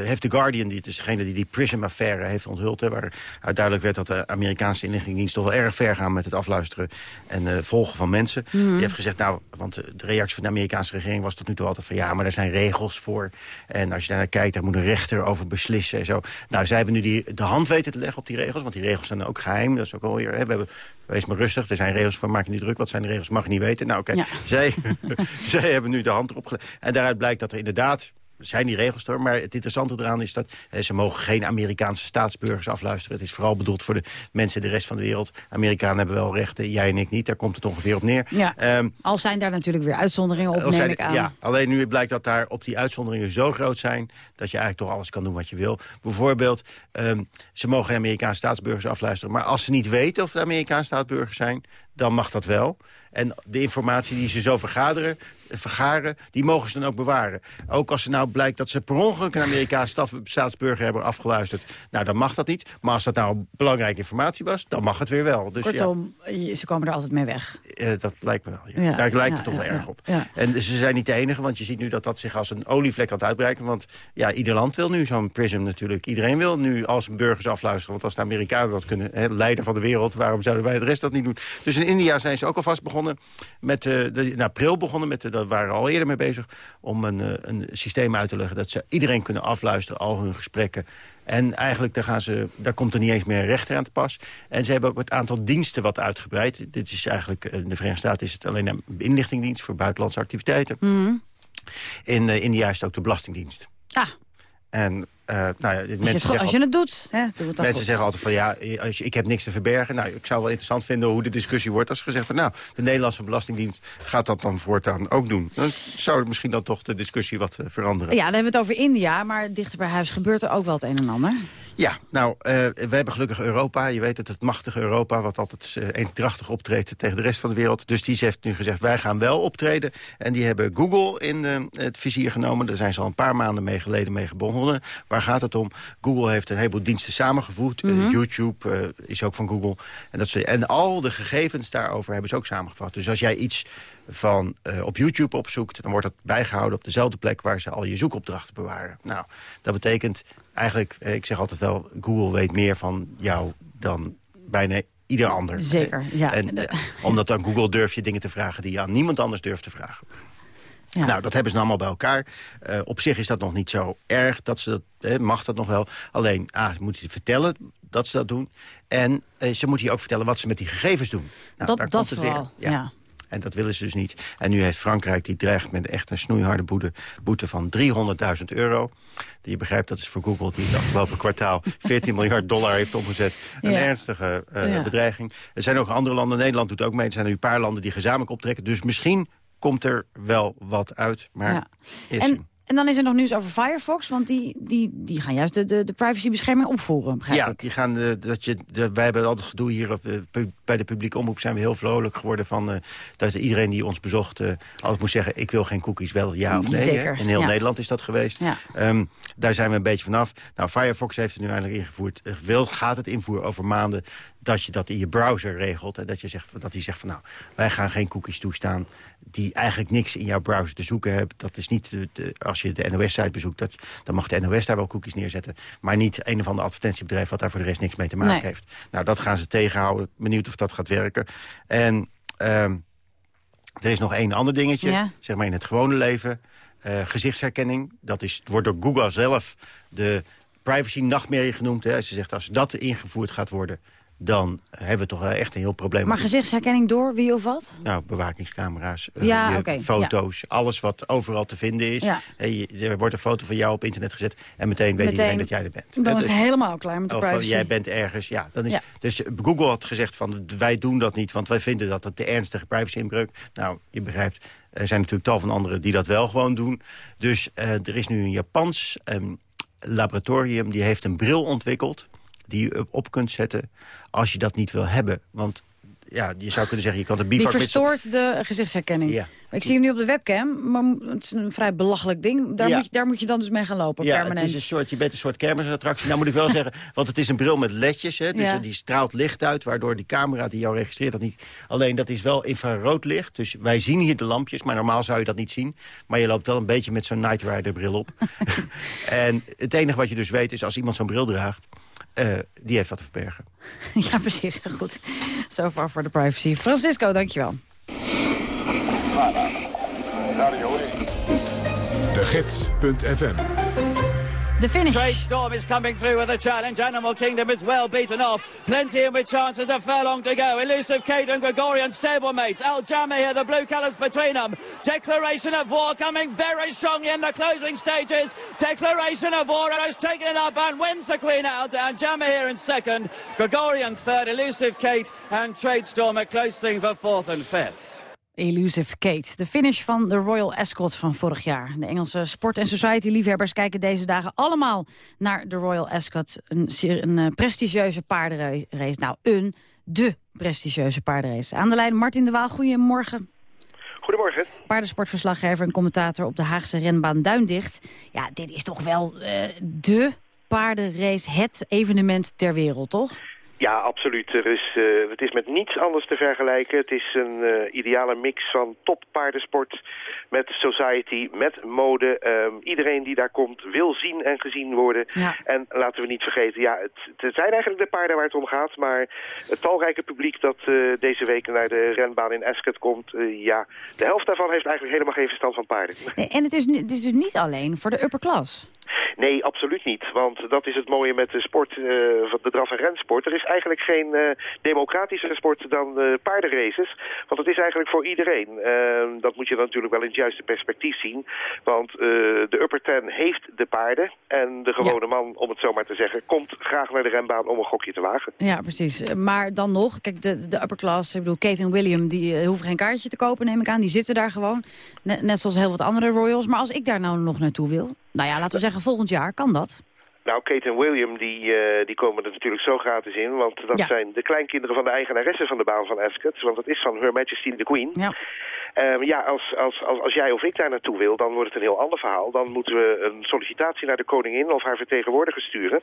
heeft The Guardian, die is degene die die Prism-affaire heeft onthuld... Hè, waar duidelijk werd dat de Amerikaanse inlichtingendienst... toch wel erg ver gaan met het afluisteren en eh, volgen van mensen. Mhm. Die heeft gezegd, nou, want de reactie van de Amerikaanse regering... was tot nu toe altijd van, ja, maar er zijn regels voor. En als je daar naar kijkt, daar moet een rechter over beslissen en zo. Nou, zij hebben nu die, de hand weten te leggen op die regels... want die regels zijn ook geheim, dat is ook alweer... Hè, we hebben, wees maar rustig, er zijn regels voor, maak je niet druk. Wat zijn de regels, mag niet weten. Nou, oké, Ja. zij, zij hebben nu de hand erop gelegd. En daaruit blijkt dat er inderdaad zijn die regels er. Maar het interessante eraan is dat eh, ze mogen geen Amerikaanse staatsburgers afluisteren. Het is vooral bedoeld voor de mensen in de rest van de wereld. Amerikanen hebben wel rechten, jij en ik niet. Daar komt het ongeveer op neer. Ja, Ehm, al zijn daar natuurlijk weer uitzonderingen op, neem ik aan. Ja, alleen nu blijkt dat daar op die uitzonderingen zo groot zijn... dat je eigenlijk toch alles kan doen wat je wil. Bijvoorbeeld, ehm, ze mogen geen Amerikaanse staatsburgers afluisteren... maar als ze niet weten of het Amerikaanse staatsburgers zijn... dan mag dat wel. En de informatie die ze zo vergaderen, vergaren, die mogen ze dan ook bewaren. Ook als ze nou blijkt dat ze per ongeluk een Amerikaanse staatsburger hebben afgeluisterd. Nou, dan mag dat niet. Maar als dat nou belangrijke informatie was, dan mag het weer wel. Dus ja. Kortom, je- ze komen er altijd mee weg. Eh, dat lijkt me wel. Ja. Ja, Daar lijkt ja, het toch ja, wel erg ja, op. ja. En ze zijn niet de enige, want je ziet nu dat dat zich als een olievlek aan het uitbreiden. Want ja, ieder land wil nu zo'n prism natuurlijk. Iedereen wil nu als burgers afluisteren. Want als de Amerikanen dat kunnen, hè, leider van de wereld... waarom zouden wij de rest dat niet doen? Dus in India zijn ze ook alvast begonnen met... eh, de, in april begonnen met, de, dat waren we al eerder mee bezig... om een, eh, een systeem uit te leggen dat ze iedereen kunnen afluisteren, al hun gesprekken... En eigenlijk daar, gaan ze, daar komt er niet eens meer een rechter aan te pas. En ze hebben ook het aantal diensten wat uitgebreid. Dit is eigenlijk, eh, in de Verenigde Staten is het alleen een inlichtingdienst voor buitenlandse activiteiten. Mhm. In eh, India is het ook de Belastingdienst. Ah, En eh, nou ja, als, je mensen, het, go- zeggen, als je het doet, hè, doe het dan mensen goed. zeggen altijd van ja, eh, als je, ik heb niks te verbergen. Nou, ik zou wel interessant vinden hoe de discussie wordt als gezegd van nou, de Nederlandse Belastingdienst gaat dat dan voortaan ook doen. Dan zou misschien dan toch de discussie wat eh, veranderen. Ja, dan hebben we het over India, maar dichter bij huis gebeurt er ook wel het een en ander. Ja, nou, eh, we hebben gelukkig Europa. Je weet het, het machtige Europa... wat altijd uh, eendrachtig optreedt tegen de rest van de wereld. Dus die heeft nu gezegd, wij gaan wel optreden. En die hebben Google in uh, het vizier genomen. Daar zijn ze al een paar maanden mee geleden mee begonnen. Waar gaat het om? Google heeft een heleboel diensten samengevoegd. Mm -hmm. YouTube is ook van Google. En, dat ze, en al de gegevens daarover hebben ze ook samengevat. Dus als jij iets van uh, op YouTube opzoekt... dan wordt dat bijgehouden op dezelfde plek... waar ze al je zoekopdrachten bewaren. Nou, dat betekent eigenlijk... Eh, ik zeg altijd wel, Google weet meer van jou dan bijna ieder ander. Zeker, ja. En, omdat aan Google durf je dingen te vragen... die je aan niemand anders durft te vragen. Ja. Nou, dat hebben ze allemaal bij elkaar. Uh, op zich is dat nog niet zo erg. Dat ze dat, eh, mag dat nog wel. Alleen, ah, moet je vertellen dat ze dat doen. En eh, ze moeten je ook vertellen wat ze met die gegevens doen. Nou, dat daar dat komt het vooral, weer. Ja. ja. En dat willen ze dus niet. En nu heeft Frankrijk, die dreigt met echt een snoeiharde boete, boete van 300.000 euro. Je begrijpt, dat is voor Google, die het afgelopen kwartaal 14 miljard dollar heeft omgezet. Een ja. ernstige uh, ja. bedreiging. Er zijn ook andere landen, Nederland doet ook mee. Er zijn nu een paar landen die gezamenlijk optrekken. Dus misschien komt er wel wat uit. Maar ja. en, en dan is er nog nieuws over Firefox, want die, die, die gaan juist de, de, de privacybescherming opvoeren, begrijp ja, ik. die gaan, uh, dat je, de, wij hebben altijd gedoe hier op de, bij de publieke omroep zijn we heel vrolijk geworden van uh, dat iedereen die ons bezocht uh, altijd moest zeggen, ik wil geen cookies, wel ja of nee. Zeker, In heel ja. Nederland is dat geweest. Ja. Um, daar zijn we een beetje vanaf. Nou, Firefox heeft het nu eindelijk ingevoerd. Wil, gaat het invoeren over maanden dat je dat in je browser regelt. En dat, je zegt, dat hij zegt van nou, wij gaan geen cookies toestaan... die eigenlijk niks in jouw browser te zoeken hebben. Dat is niet de, de, als je de NOS-site bezoekt... Dat, dan mag de NOS daar wel cookies neerzetten. Maar niet een of ander advertentiebedrijf... wat daar voor de rest niks mee te maken heeft. Nou, dat gaan ze tegenhouden. Benieuwd of dat gaat werken. En ehm, er is nog één ander dingetje. Zeg maar in het gewone leven. Uh, gezichtsherkenning. Dat is, wordt door Google zelf de privacy-nachtmerrie genoemd. Hè. Ze zegt als dat ingevoerd gaat worden dan hebben we toch echt een heel probleem. Maar gezichtsherkenning door wie of wat? Nou, bewakingscamera's, eh, foto's, alles wat overal te vinden is. Ja. er wordt een foto van jou op internet gezet en meteen weet iedereen dat jij er bent. Dan is het helemaal klaar met de of privacy. jij bent ergens, ja. Dan is, Dus Google had gezegd van wij doen dat niet, want wij vinden dat dat de ernstige privacy-inbreuk. Nou, je begrijpt, er zijn natuurlijk tal van anderen die dat wel gewoon doen. Dus uh, er is nu een Japans um, laboratorium, die heeft een bril ontwikkeld die je op kunt zetten als je dat niet wil hebben. Want ja, je zou kunnen zeggen, je kan de bivak... Die verstoort de gezichtsherkenning. Ja. Ik zie hem nu op de webcam, maar het is een vrij belachelijk ding. Daar, moet, je, daar moet je dan dus mee gaan lopen, ja, permanent. Het is een soort, je bent een soort kermisattractie. Nou moet ik wel zeggen, want het is een bril met ledjes. Hè, dus die straalt licht uit, waardoor die camera die jou registreert dat niet... Alleen dat is wel infrarood licht, dus wij zien hier de lampjes. Maar normaal zou je dat niet zien. Maar je loopt wel een beetje met zo'n Night Rider bril op. en het enige wat je dus weet is, als iemand zo'n bril draagt... Uh, die heeft wat te verbergen. ja, precies. Goed. Zo far voor de privacy. Francisco, dankjewel. De Gids.fm The finish. Great Storm is coming through with a challenge. Animal Kingdom is well beaten off. Plenty in with chances. A furlong to go. Elusive Kate and Gregorian stablemates. Al Jama here, the blue colours between them. Declaration of War coming very strongly in the closing stages. Declaration of War has taken it up and wins the Queen out. And Jama here in second. Gregorian third. Elusive Kate and Trade Storm a close thing for fourth and fifth. Elusive Kate. De finish van de Royal Ascot van vorig jaar. De Engelse sport- en society-liefhebbers kijken deze dagen allemaal naar de Royal Ascot. Een, een uh, prestigieuze paardenrace. Nou, een, de prestigieuze paardenrace. Aan de lijn Martin de Waal, goedemorgen. Goedemorgen. Paardensportverslaggever en commentator op de Haagse renbaan Duindicht. Ja, dit is toch wel uh, de paardenrace, het evenement ter wereld, toch? Ja, absoluut. Er is, uh, het is met niets anders te vergelijken. Het is een uh, ideale mix van top paardensport met society, met mode. Um, iedereen die daar komt wil zien en gezien worden. Ja. En laten we niet vergeten, ja, het, het, zijn eigenlijk de paarden waar het om gaat. Maar het talrijke publiek dat uh, deze week naar de renbaan in Ascot komt... ja, de helft daarvan heeft eigenlijk helemaal geen verstand van paarden. En het is, het is dus niet alleen voor de upper class? Nee, absoluut niet. Want dat is het mooie met de sport, uh, van de draf- en rensport. Er is eigenlijk geen uh, democratischer sport dan uh, paardenraces. Want het is eigenlijk voor iedereen. dat moet je dan natuurlijk wel in het juiste perspectief zien. Want de upper ten heeft de paarden. En de gewone man, om het zo maar te zeggen, komt graag naar de renbaan om een gokje te wagen. Ja, precies. Maar dan nog, kijk, de, de upper class, ik bedoel, Kate en William, die hoeven geen kaartje te kopen, neem ik aan. Die zitten daar gewoon. Net, net zoals heel wat andere royals. Maar als ik daar nou nog naartoe wil, nou ja, laten we zeggen volgend jaar, kan dat? Nou, Kate en William, die, uh, die komen er natuurlijk zo gratis in. Want dat zijn de kleinkinderen van de eigenaressen van de baan van Ascot. Want het is van Her Majesty the Queen. Ja. Um, ja, als, als, als, als jij of ik daar naartoe wil, dan wordt het een heel ander verhaal. Dan moeten we een sollicitatie naar de koningin of haar vertegenwoordiger sturen.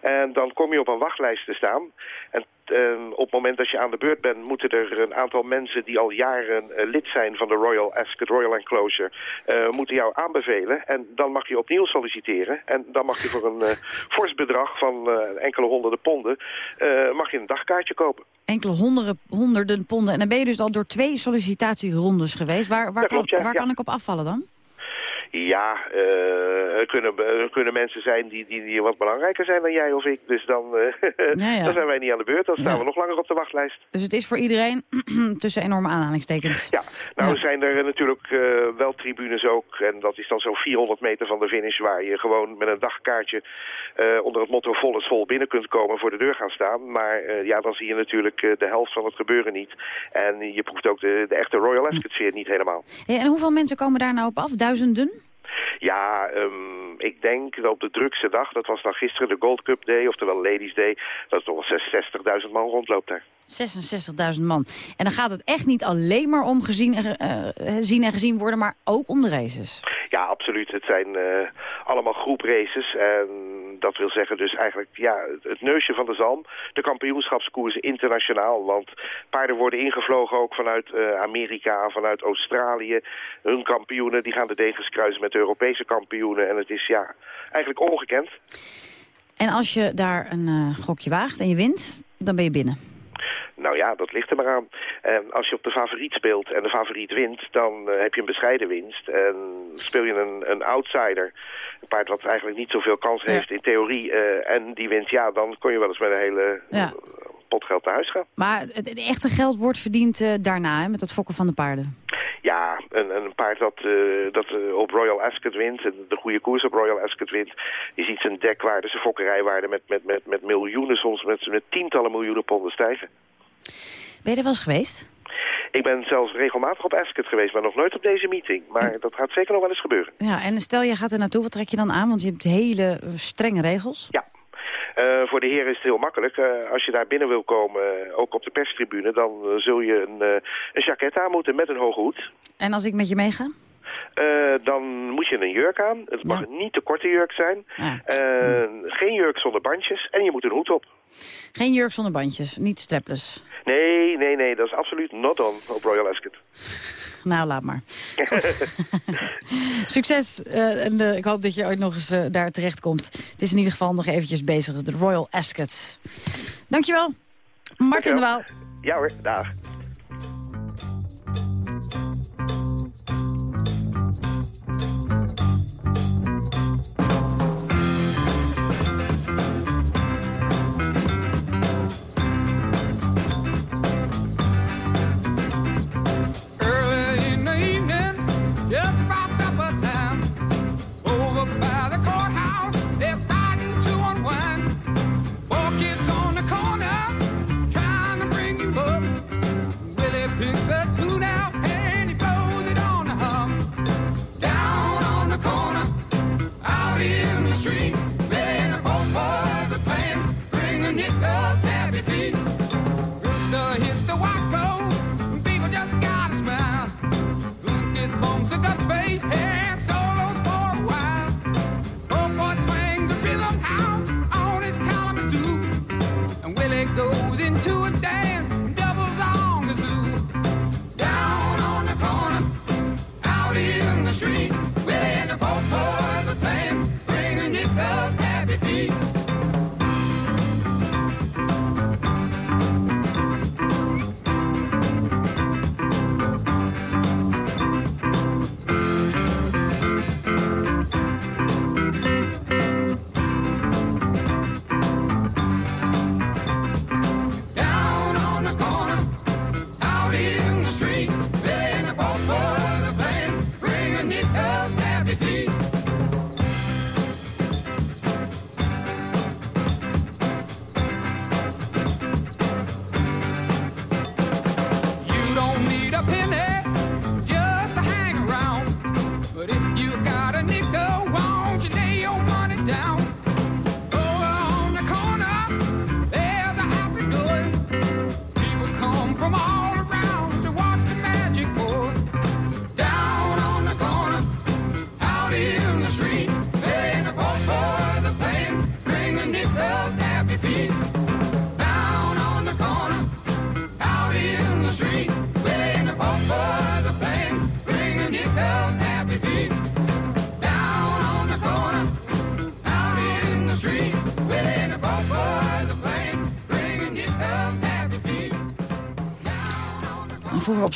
En dan kom je op een wachtlijst te staan. En uh, op het moment dat je aan de beurt bent, moeten er een aantal mensen die al jaren uh, lid zijn van de Royal Ascot Royal Enclosure, uh, moeten jou aanbevelen. En dan mag je opnieuw solliciteren. En dan mag je voor een fors bedrag van enkele honderden ponden, mag je een dagkaartje kopen. Enkele honderden, honderden ponden. En dan ben je dus al door twee sollicitatierondes geweest. Waar, waar, kan, waar kan ik op afvallen dan? Ja, uh, er, kunnen, kunnen mensen zijn die, die, die wat belangrijker zijn dan jij of ik. Dus dan, ja, ja. dan zijn wij niet aan de beurt. Dan staan we nog langer op de wachtlijst. Dus het is voor iedereen tussen enorme aanhalingstekens. Ja, nou zijn er natuurlijk uh, wel tribunes ook. En dat is dan zo'n 400 meter van de finish... waar je gewoon met een dagkaartje onder het motto vol is vol binnen kunt komen... voor de deur gaan staan. Maar ja, dan zie je natuurlijk de helft van het gebeuren niet. En je proeft ook de, de echte Royal Ascot sfeer niet helemaal. en hoeveel mensen komen daar nou op af? Duizenden? Ja, um, ik denk dat op de drukste dag, dat was dan gisteren de Gold Cup Day, oftewel Ladies Day, dat er toch wel 60.000 man rondloopt daar. 66.000 man. En dan gaat het echt niet alleen maar om gezien, uh, zien en gezien worden, maar ook om de races. Ja, absoluut. Het zijn uh, allemaal groepraces. En dat wil zeggen dus eigenlijk ja, het neusje van de zalm. De kampioenschapskoersen internationaal. Want paarden worden ingevlogen ook vanuit uh, Amerika, vanuit Australië. Hun kampioenen die gaan de degens kruisen met de Europese kampioenen. En het is ja, eigenlijk ongekend. En als je daar een gokje waagt en je wint, dan ben je binnen. Nou ja, dat ligt er maar aan. En als je op de favoriet speelt en de favoriet wint, dan uh, heb je een bescheiden winst. En speel je een, een outsider, een paard wat eigenlijk niet zoveel kans heeft ja. in theorie, uh, en die wint, ja, dan kon je wel eens met een hele ja. pot geld naar huis gaan. Maar het, echte geld wordt verdiend uh, daarna, hè, met het fokken van de paarden. Ja, een, een paard dat, uh, dat uh, op Royal Ascot wint, de goede koers op Royal Ascot wint. Je ziet zijn dekwaarde, zijn fokkerijwaarde met, met, met, met miljoenen, soms met, met tientallen miljoenen ponden stijgen. Ben je er wel eens geweest? Ik ben zelfs regelmatig op Ascot geweest, maar nog nooit op deze meeting. Maar dat gaat zeker nog wel eens gebeuren. Ja, en stel je gaat er naartoe, wat trek je dan aan? Want je hebt hele strenge regels. Ja. Uh, voor de heren is het heel makkelijk. Uh, als je daar binnen wil komen, uh, ook op de perstribune... dan zul je een, een jacket aan moeten met een hoge hoed. En als ik met je meega? Uh, dan moet je een jurk aan. Het mag ja. niet te korte jurk zijn. Ja. Uh, geen jurk zonder bandjes. En je moet een hoed op. Geen jurk zonder bandjes. Niet strapless. Nee, nee, nee. Dat is absoluut not on op Royal Ascot. Nou, laat maar. Succes. Uh, en ik hoop dat je ooit nog eens daar terecht komt. Het is in ieder geval nog eventjes bezig. De Royal Ascot. Dankjewel. Martin de Waal. Ja hoor, dag.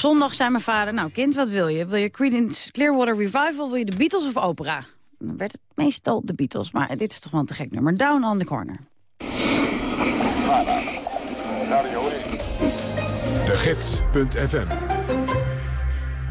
Zondag zei mijn vader, nou kind, wat wil je? Wil je Creedence Clearwater Revival, wil je de Beatles of opera? Dan werd het meestal de Beatles, maar dit is toch wel een te gek nummer. Down on the Corner. De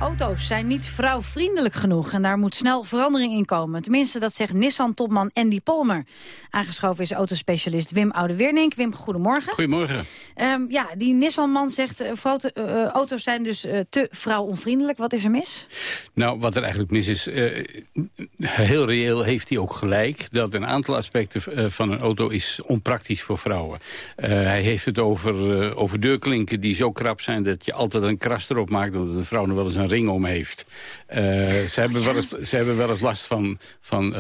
Auto's zijn niet vrouwvriendelijk genoeg en daar moet snel verandering in komen. Tenminste, dat zegt Nissan-topman Andy Palmer. Aangeschoven is autospecialist Wim Oude-Wernink. Wim, goedemorgen. Goedemorgen. Um, ja, die Nissan-man zegt, uh, foto, uh, auto's zijn dus uh, te vrouwonvriendelijk. Wat is er mis? Nou, wat er eigenlijk mis is, heel reëel heeft hij ook gelijk... dat een aantal aspecten van een auto is onpraktisch voor vrouwen. hij heeft het over, over deurklinken die zo krap zijn... dat je altijd een kras erop maakt, omdat een vrouw nog wel eens een ring om heeft. ze, hebben wel eens, ze hebben wel eens last van, van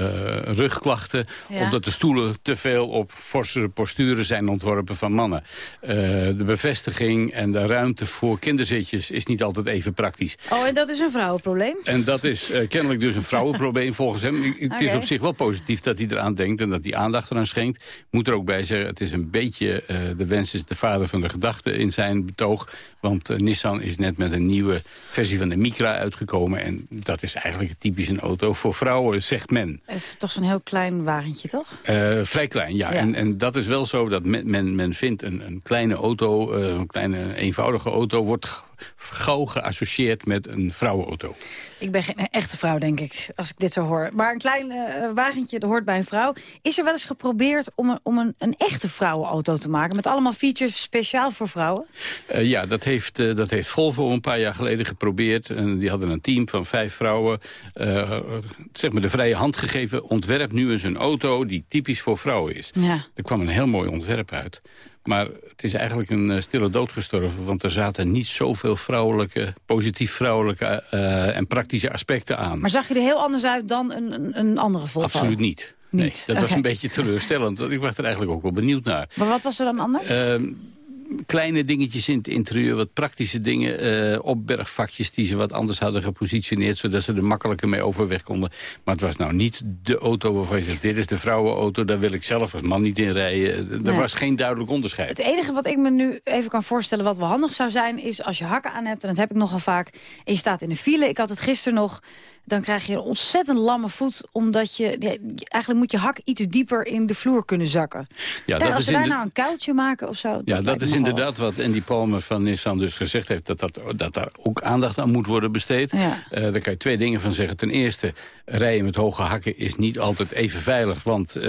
rugklachten... omdat de stoelen te veel op forsere posturen zijn ontworpen van mannen. de bevestiging en de ruimte voor kinderzitjes is niet altijd even praktisch. Oh, en dat is een vrouwenprobleem? En dat is kennelijk dus een vrouwenprobleem volgens hem. Het is op zich wel positief dat hij eraan denkt en dat hij aandacht eraan schenkt. Moet er ook bij zeggen, het is een beetje... de wens is de vader van de gedachte in zijn betoog. Want Nissan is net met een nieuwe versie van de Micra uitgekomen. En dat is eigenlijk typisch een auto voor vrouwen, zegt men. Het is toch zo'n heel klein wagentje, toch? Uh, vrij klein, ja. En, en dat is wel zo dat men, men, men vindt een, een kleine auto, uh, een kleine eenvoudige auto... wordt gauw geassocieerd met een vrouwenauto. Ik ben geen echte vrouw, denk ik, als ik dit zo hoor. Maar een klein uh, wagentje, dat hoort bij een vrouw. Is er wel eens geprobeerd om, een, om een, een echte vrouwenauto te maken... met allemaal features speciaal voor vrouwen? Uh, ja, dat heeft, uh, dat heeft Volvo een paar jaar geleden geprobeerd. En die hadden een team van vijf vrouwen. zeg maar de vrije hand gegeven. Ontwerp nu eens een auto die typisch voor vrouwen is. Ja. Er kwam een heel mooi ontwerp uit. Maar het is eigenlijk een uh, stille dood gestorven. Want er zaten niet zoveel vrouwelijke, positief vrouwelijke uh, en praktische aspecten aan. Maar zag je er heel anders uit dan een, een, andere Volvo? Absoluut niet. Nee, niet. dat okay. was een beetje teleurstellend. Ik was er eigenlijk ook wel benieuwd naar. Maar wat was er dan anders? Uh, kleine dingetjes in het interieur, wat praktische dingen. Uh, opbergvakjes die ze wat anders hadden gepositioneerd... zodat ze er makkelijker mee overweg konden. Maar het was nou niet de auto waarvan je zegt... dit is de vrouwenauto, daar wil ik zelf als man niet in rijden. Er nee. was geen duidelijk onderscheid. Het enige wat ik me nu even kan voorstellen wat wel handig zou zijn... is als je hakken aan hebt, en dat heb ik nogal vaak... en je staat in de file, ik had het gisteren nog dan krijg je een ontzettend lamme voet. Omdat je, ja, eigenlijk moet je hak iets dieper in de vloer kunnen zakken. Ja, Daar, als ze daar nou een kuiltje maken of zo. Ja, dat, dat is inderdaad wat. wat Andy Palmer van Nissan dus gezegd heeft. Dat, dat, dat daar ook aandacht aan moet worden besteed. Ja. Uh, daar kan je twee dingen van zeggen. Ten eerste, rijden met hoge hakken is niet altijd even veilig. Want uh,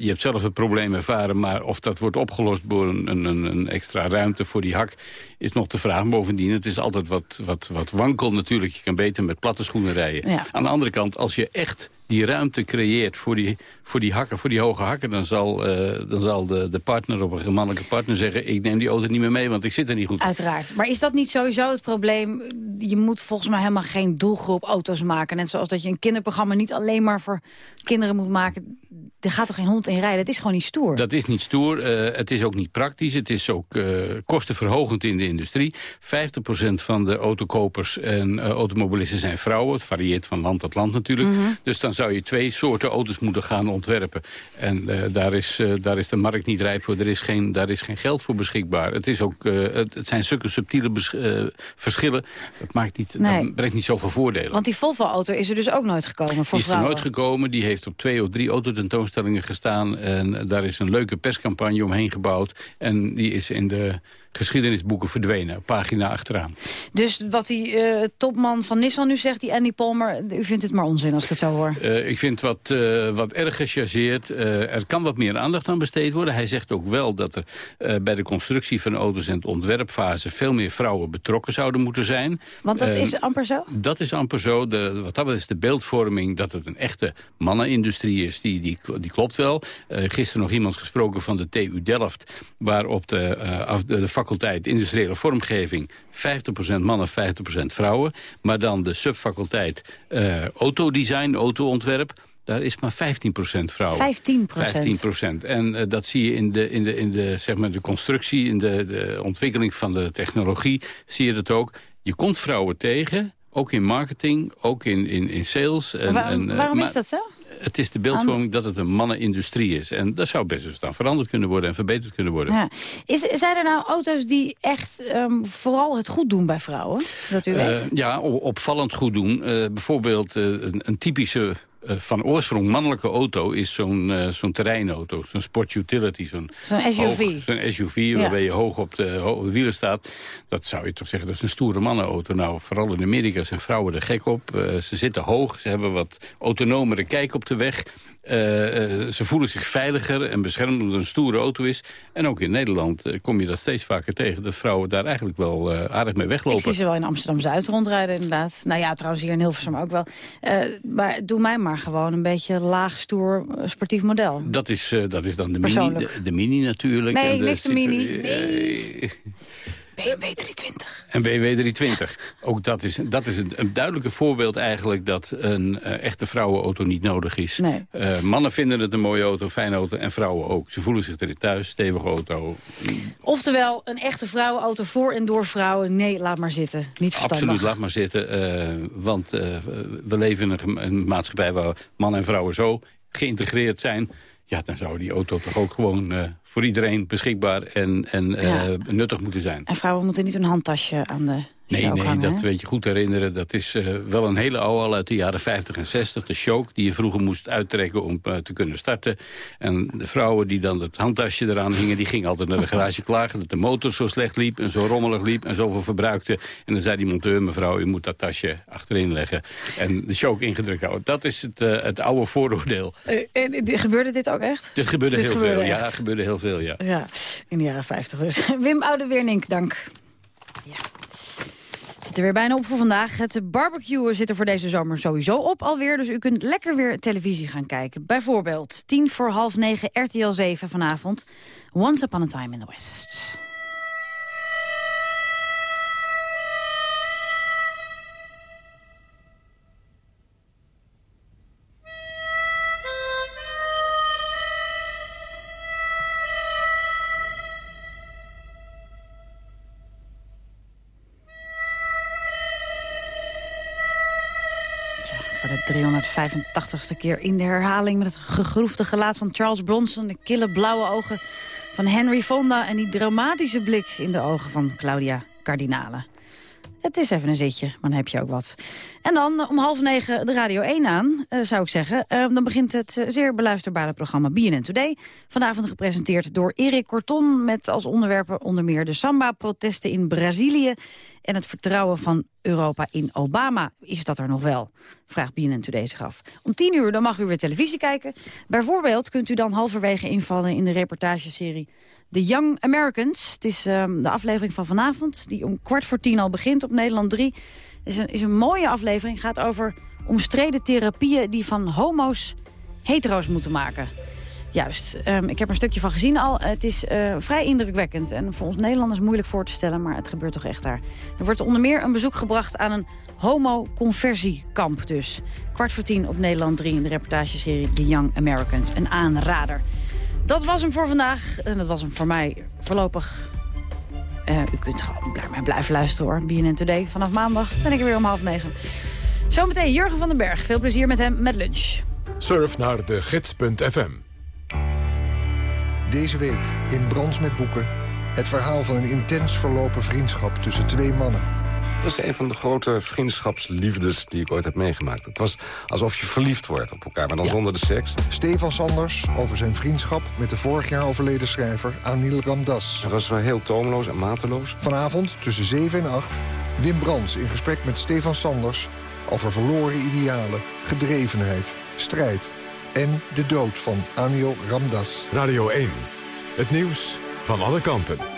je hebt zelf het probleem ervaren. Maar of dat wordt opgelost door een, een, een extra ruimte voor die hak... is nog te vragen. Bovendien, het is altijd wat, wat, wat wankel natuurlijk. Je kan beter met platte schoenen rijden. Ja. Aan de andere kant, als je echt die ruimte creëert voor die, voor die hakken, voor die hoge hakken... dan zal, uh, dan zal de, de partner of een mannelijke partner zeggen... ik neem die auto niet meer mee, want ik zit er niet goed. Uiteraard. Maar is dat niet sowieso het probleem? Je moet volgens mij helemaal geen doelgroep auto's maken. Net zoals dat je een kinderprogramma niet alleen maar voor kinderen moet maken. Er gaat toch geen hond in rijden? Het is gewoon niet stoer. Dat is niet stoer. Uh, het is ook niet praktisch. Het is ook uh, kostenverhogend in de industrie. 50% van de autokopers en automobilisten zijn vrouwen. Het varieert van land tot land natuurlijk. Mm -hmm. Dus dan zou je twee soorten auto's moeten gaan ontwerpen. En uh, daar, is, uh, daar is de markt niet rijp voor. Er is geen, daar is geen geld voor beschikbaar. Het, is ook, uh, het, het zijn zulke subtiele verschillen. Dat, maakt niet, nee. dat brengt niet zoveel voordelen. Want die Volvo-auto is er dus ook nooit gekomen voor Die is er nooit gekomen. Die heeft op twee of drie autotentoonstellingen gestaan. En daar is een leuke perscampagne omheen gebouwd. En die is in de geschiedenisboeken verdwenen, pagina achteraan. Dus wat die uh, topman van Nissan nu zegt, die Andy Palmer... u vindt het maar onzin als ik het zo hoor? Uh, ik vind wat, uh, wat erg gechargeerd. er kan wat meer aandacht aan besteed worden. Hij zegt ook wel dat er bij de constructie van auto's en de ontwerpfase... veel meer vrouwen betrokken zouden moeten zijn. Want dat is amper zo? Dat is amper zo. De, wat dat is de beeldvorming dat het een echte mannenindustrie is. Die, die, die klopt wel. gisteren nog iemand gesproken van de TU Delft... waar op de, af, de, de faculteit industriële vormgeving 50% mannen, 50% vrouwen. Maar dan de subfaculteit uh, autodesign, autoontwerp... Daar is maar 15% vrouwen. 15%? 15%. En uh, dat zie je in de, in de, in de, zeg maar de constructie, in de, de ontwikkeling van de technologie, zie je dat ook. Je komt vrouwen tegen, ook in marketing, ook in, in, in sales. En, Waar, en, uh, waarom is dat zo? Het is de beeldvorming dat het een mannenindustrie is. En dat zou best eens dan veranderd kunnen worden en verbeterd kunnen worden. Ja. Is, zijn er nou auto's die echt um, vooral het goed doen bij vrouwen? Dat u weet? Uh, ja, opvallend goed doen. Uh, bijvoorbeeld uh, een, een typische van oorsprong mannelijke auto is zo'n uh, zo'n terreinauto. Zo'n sport utility. Zo'n zo SUV. Zo'n SUV ja. waarbij je hoog op de, ho de, wielen staat. Dat zou je toch zeggen, dat is een stoere mannenauto. Nou, vooral in Amerika zijn vrouwen er gek op. Uh, ze zitten hoog, ze hebben wat autonomere kijk op de weg. Uh, uh, ze voelen zich veiliger en beschermd omdat het een stoere auto is. En ook in Nederland uh, kom je dat steeds vaker tegen. Dat vrouwen daar eigenlijk wel aardig mee weglopen. Ik zie ze wel in Amsterdam-Zuid rondrijden inderdaad. Nou ja, trouwens hier in Hilversum ook wel. maar doe mij maar gewoon een beetje laag, stoer, sportief model. Dat is, dat is dan de mini, de, de, mini natuurlijk. Nee, en niks de mini. Nee. BMW 320. En BMW 320. Ook dat is, dat is een, een duidelijke voorbeeld eigenlijk... dat een uh, echte vrouwenauto niet nodig is. Nee. Uh, mannen vinden het een mooie auto, een fijne auto. En vrouwen ook. Ze voelen zich erin thuis, stevige auto. Oftewel, een echte vrouwenauto voor en door vrouwen. Nee, laat maar zitten. Niet verstandig. Absoluut, laat maar zitten. Uh, want we leven in een, een maatschappij waar mannen en vrouwen zo geïntegreerd zijn ja, dan zou die auto toch ook gewoon uh, voor iedereen beschikbaar en, en uh, nuttig moeten zijn. En vrouwen moeten niet een handtasje aan de Nee, nee, hangen, dat weet je goed herinneren. Dat is uh, wel een hele oude al uit de jaren 50 en 60. De choke die je vroeger moest uittrekken om uh, te kunnen starten. En de vrouwen die dan het handtasje eraan hingen... die gingen altijd naar de garage klagen dat de motor zo slecht liep... en zo rommelig liep en zoveel verbruikte. En dan zei die monteur, mevrouw, u moet dat tasje achterin leggen... en de choke ingedrukt houden. Dat is het, uh, het oude vooroordeel. gebeurde dit ook echt? Dit gebeurde dit heel gebeurde veel, echt. ja. gebeurde heel veel, ja. Ja, in de jaren 50 dus. Wim Oudeweernink, dank. Ja. Zit er weer bijna op voor vandaag. Het barbecuen zit er voor deze zomer sowieso op alweer. Dus u kunt lekker weer televisie gaan kijken. Bijvoorbeeld tien voor half negen RTL 7 vanavond. Once Upon a Time in the West. 85ste keer in de herhaling... met het gegroefde gelaat van Charles Bronson, de kille blauwe ogen van Henry Fonda... en die dramatische blik in de ogen van Claudia Cardinale. Het is even een zitje, maar dan heb je ook wat. En dan om half negen de Radio 1 aan, uh, zou ik zeggen. Uh, dan begint het zeer beluisterbare programma BNN Today. Vanavond gepresenteerd door Erik Corton... met als onderwerpen onder meer de Samba-protesten in Brazilië... en het vertrouwen van Europa in Obama. Is dat er nog wel? Vraagt BNN Today zich af. Om tien uur dan mag u weer televisie kijken. Bijvoorbeeld kunt u dan halverwege invallen in de reportageserie... The Young Americans. Het is um, de aflevering van vanavond, die om kwart voor tien al begint op Nederland 3. is een, is een mooie aflevering. gaat over omstreden therapieën die van homo's hetero's moeten maken. Juist, um, ik heb er een stukje van gezien al. Het is uh, vrij indrukwekkend en voor ons Nederlanders moeilijk voor te stellen... maar het gebeurt toch echt daar. Er wordt onder meer een bezoek gebracht aan een homo-conversiekamp dus. Kwart voor tien op Nederland 3 in de reportageserie The Young Americans. Een aanrader. Dat was hem voor vandaag. En dat was hem voor mij voorlopig. Uh, u kunt gewoon blijven, blijven luisteren hoor. BNN Today. Vanaf maandag ben ik er weer om half negen. Zometeen Jurgen van den Berg. Veel plezier met hem met lunch. Surf naar de gids.fm. Deze week in Brans met Boeken... het verhaal van een intens verlopen vriendschap tussen twee mannen. Het was een van de grote vriendschapsliefdes die ik ooit heb meegemaakt. Het was alsof je verliefd wordt op elkaar, maar dan ja. zonder de seks. Stefan Sanders over zijn vriendschap met de vorig jaar overleden schrijver Anil Ramdas. Het was wel heel tomeloos en mateloos. Vanavond tussen 7 en 8 Wim Brands in gesprek met Stefan Sanders... over verloren idealen, gedrevenheid, strijd en de dood van Anil Ramdas. Radio 1, het nieuws van alle kanten.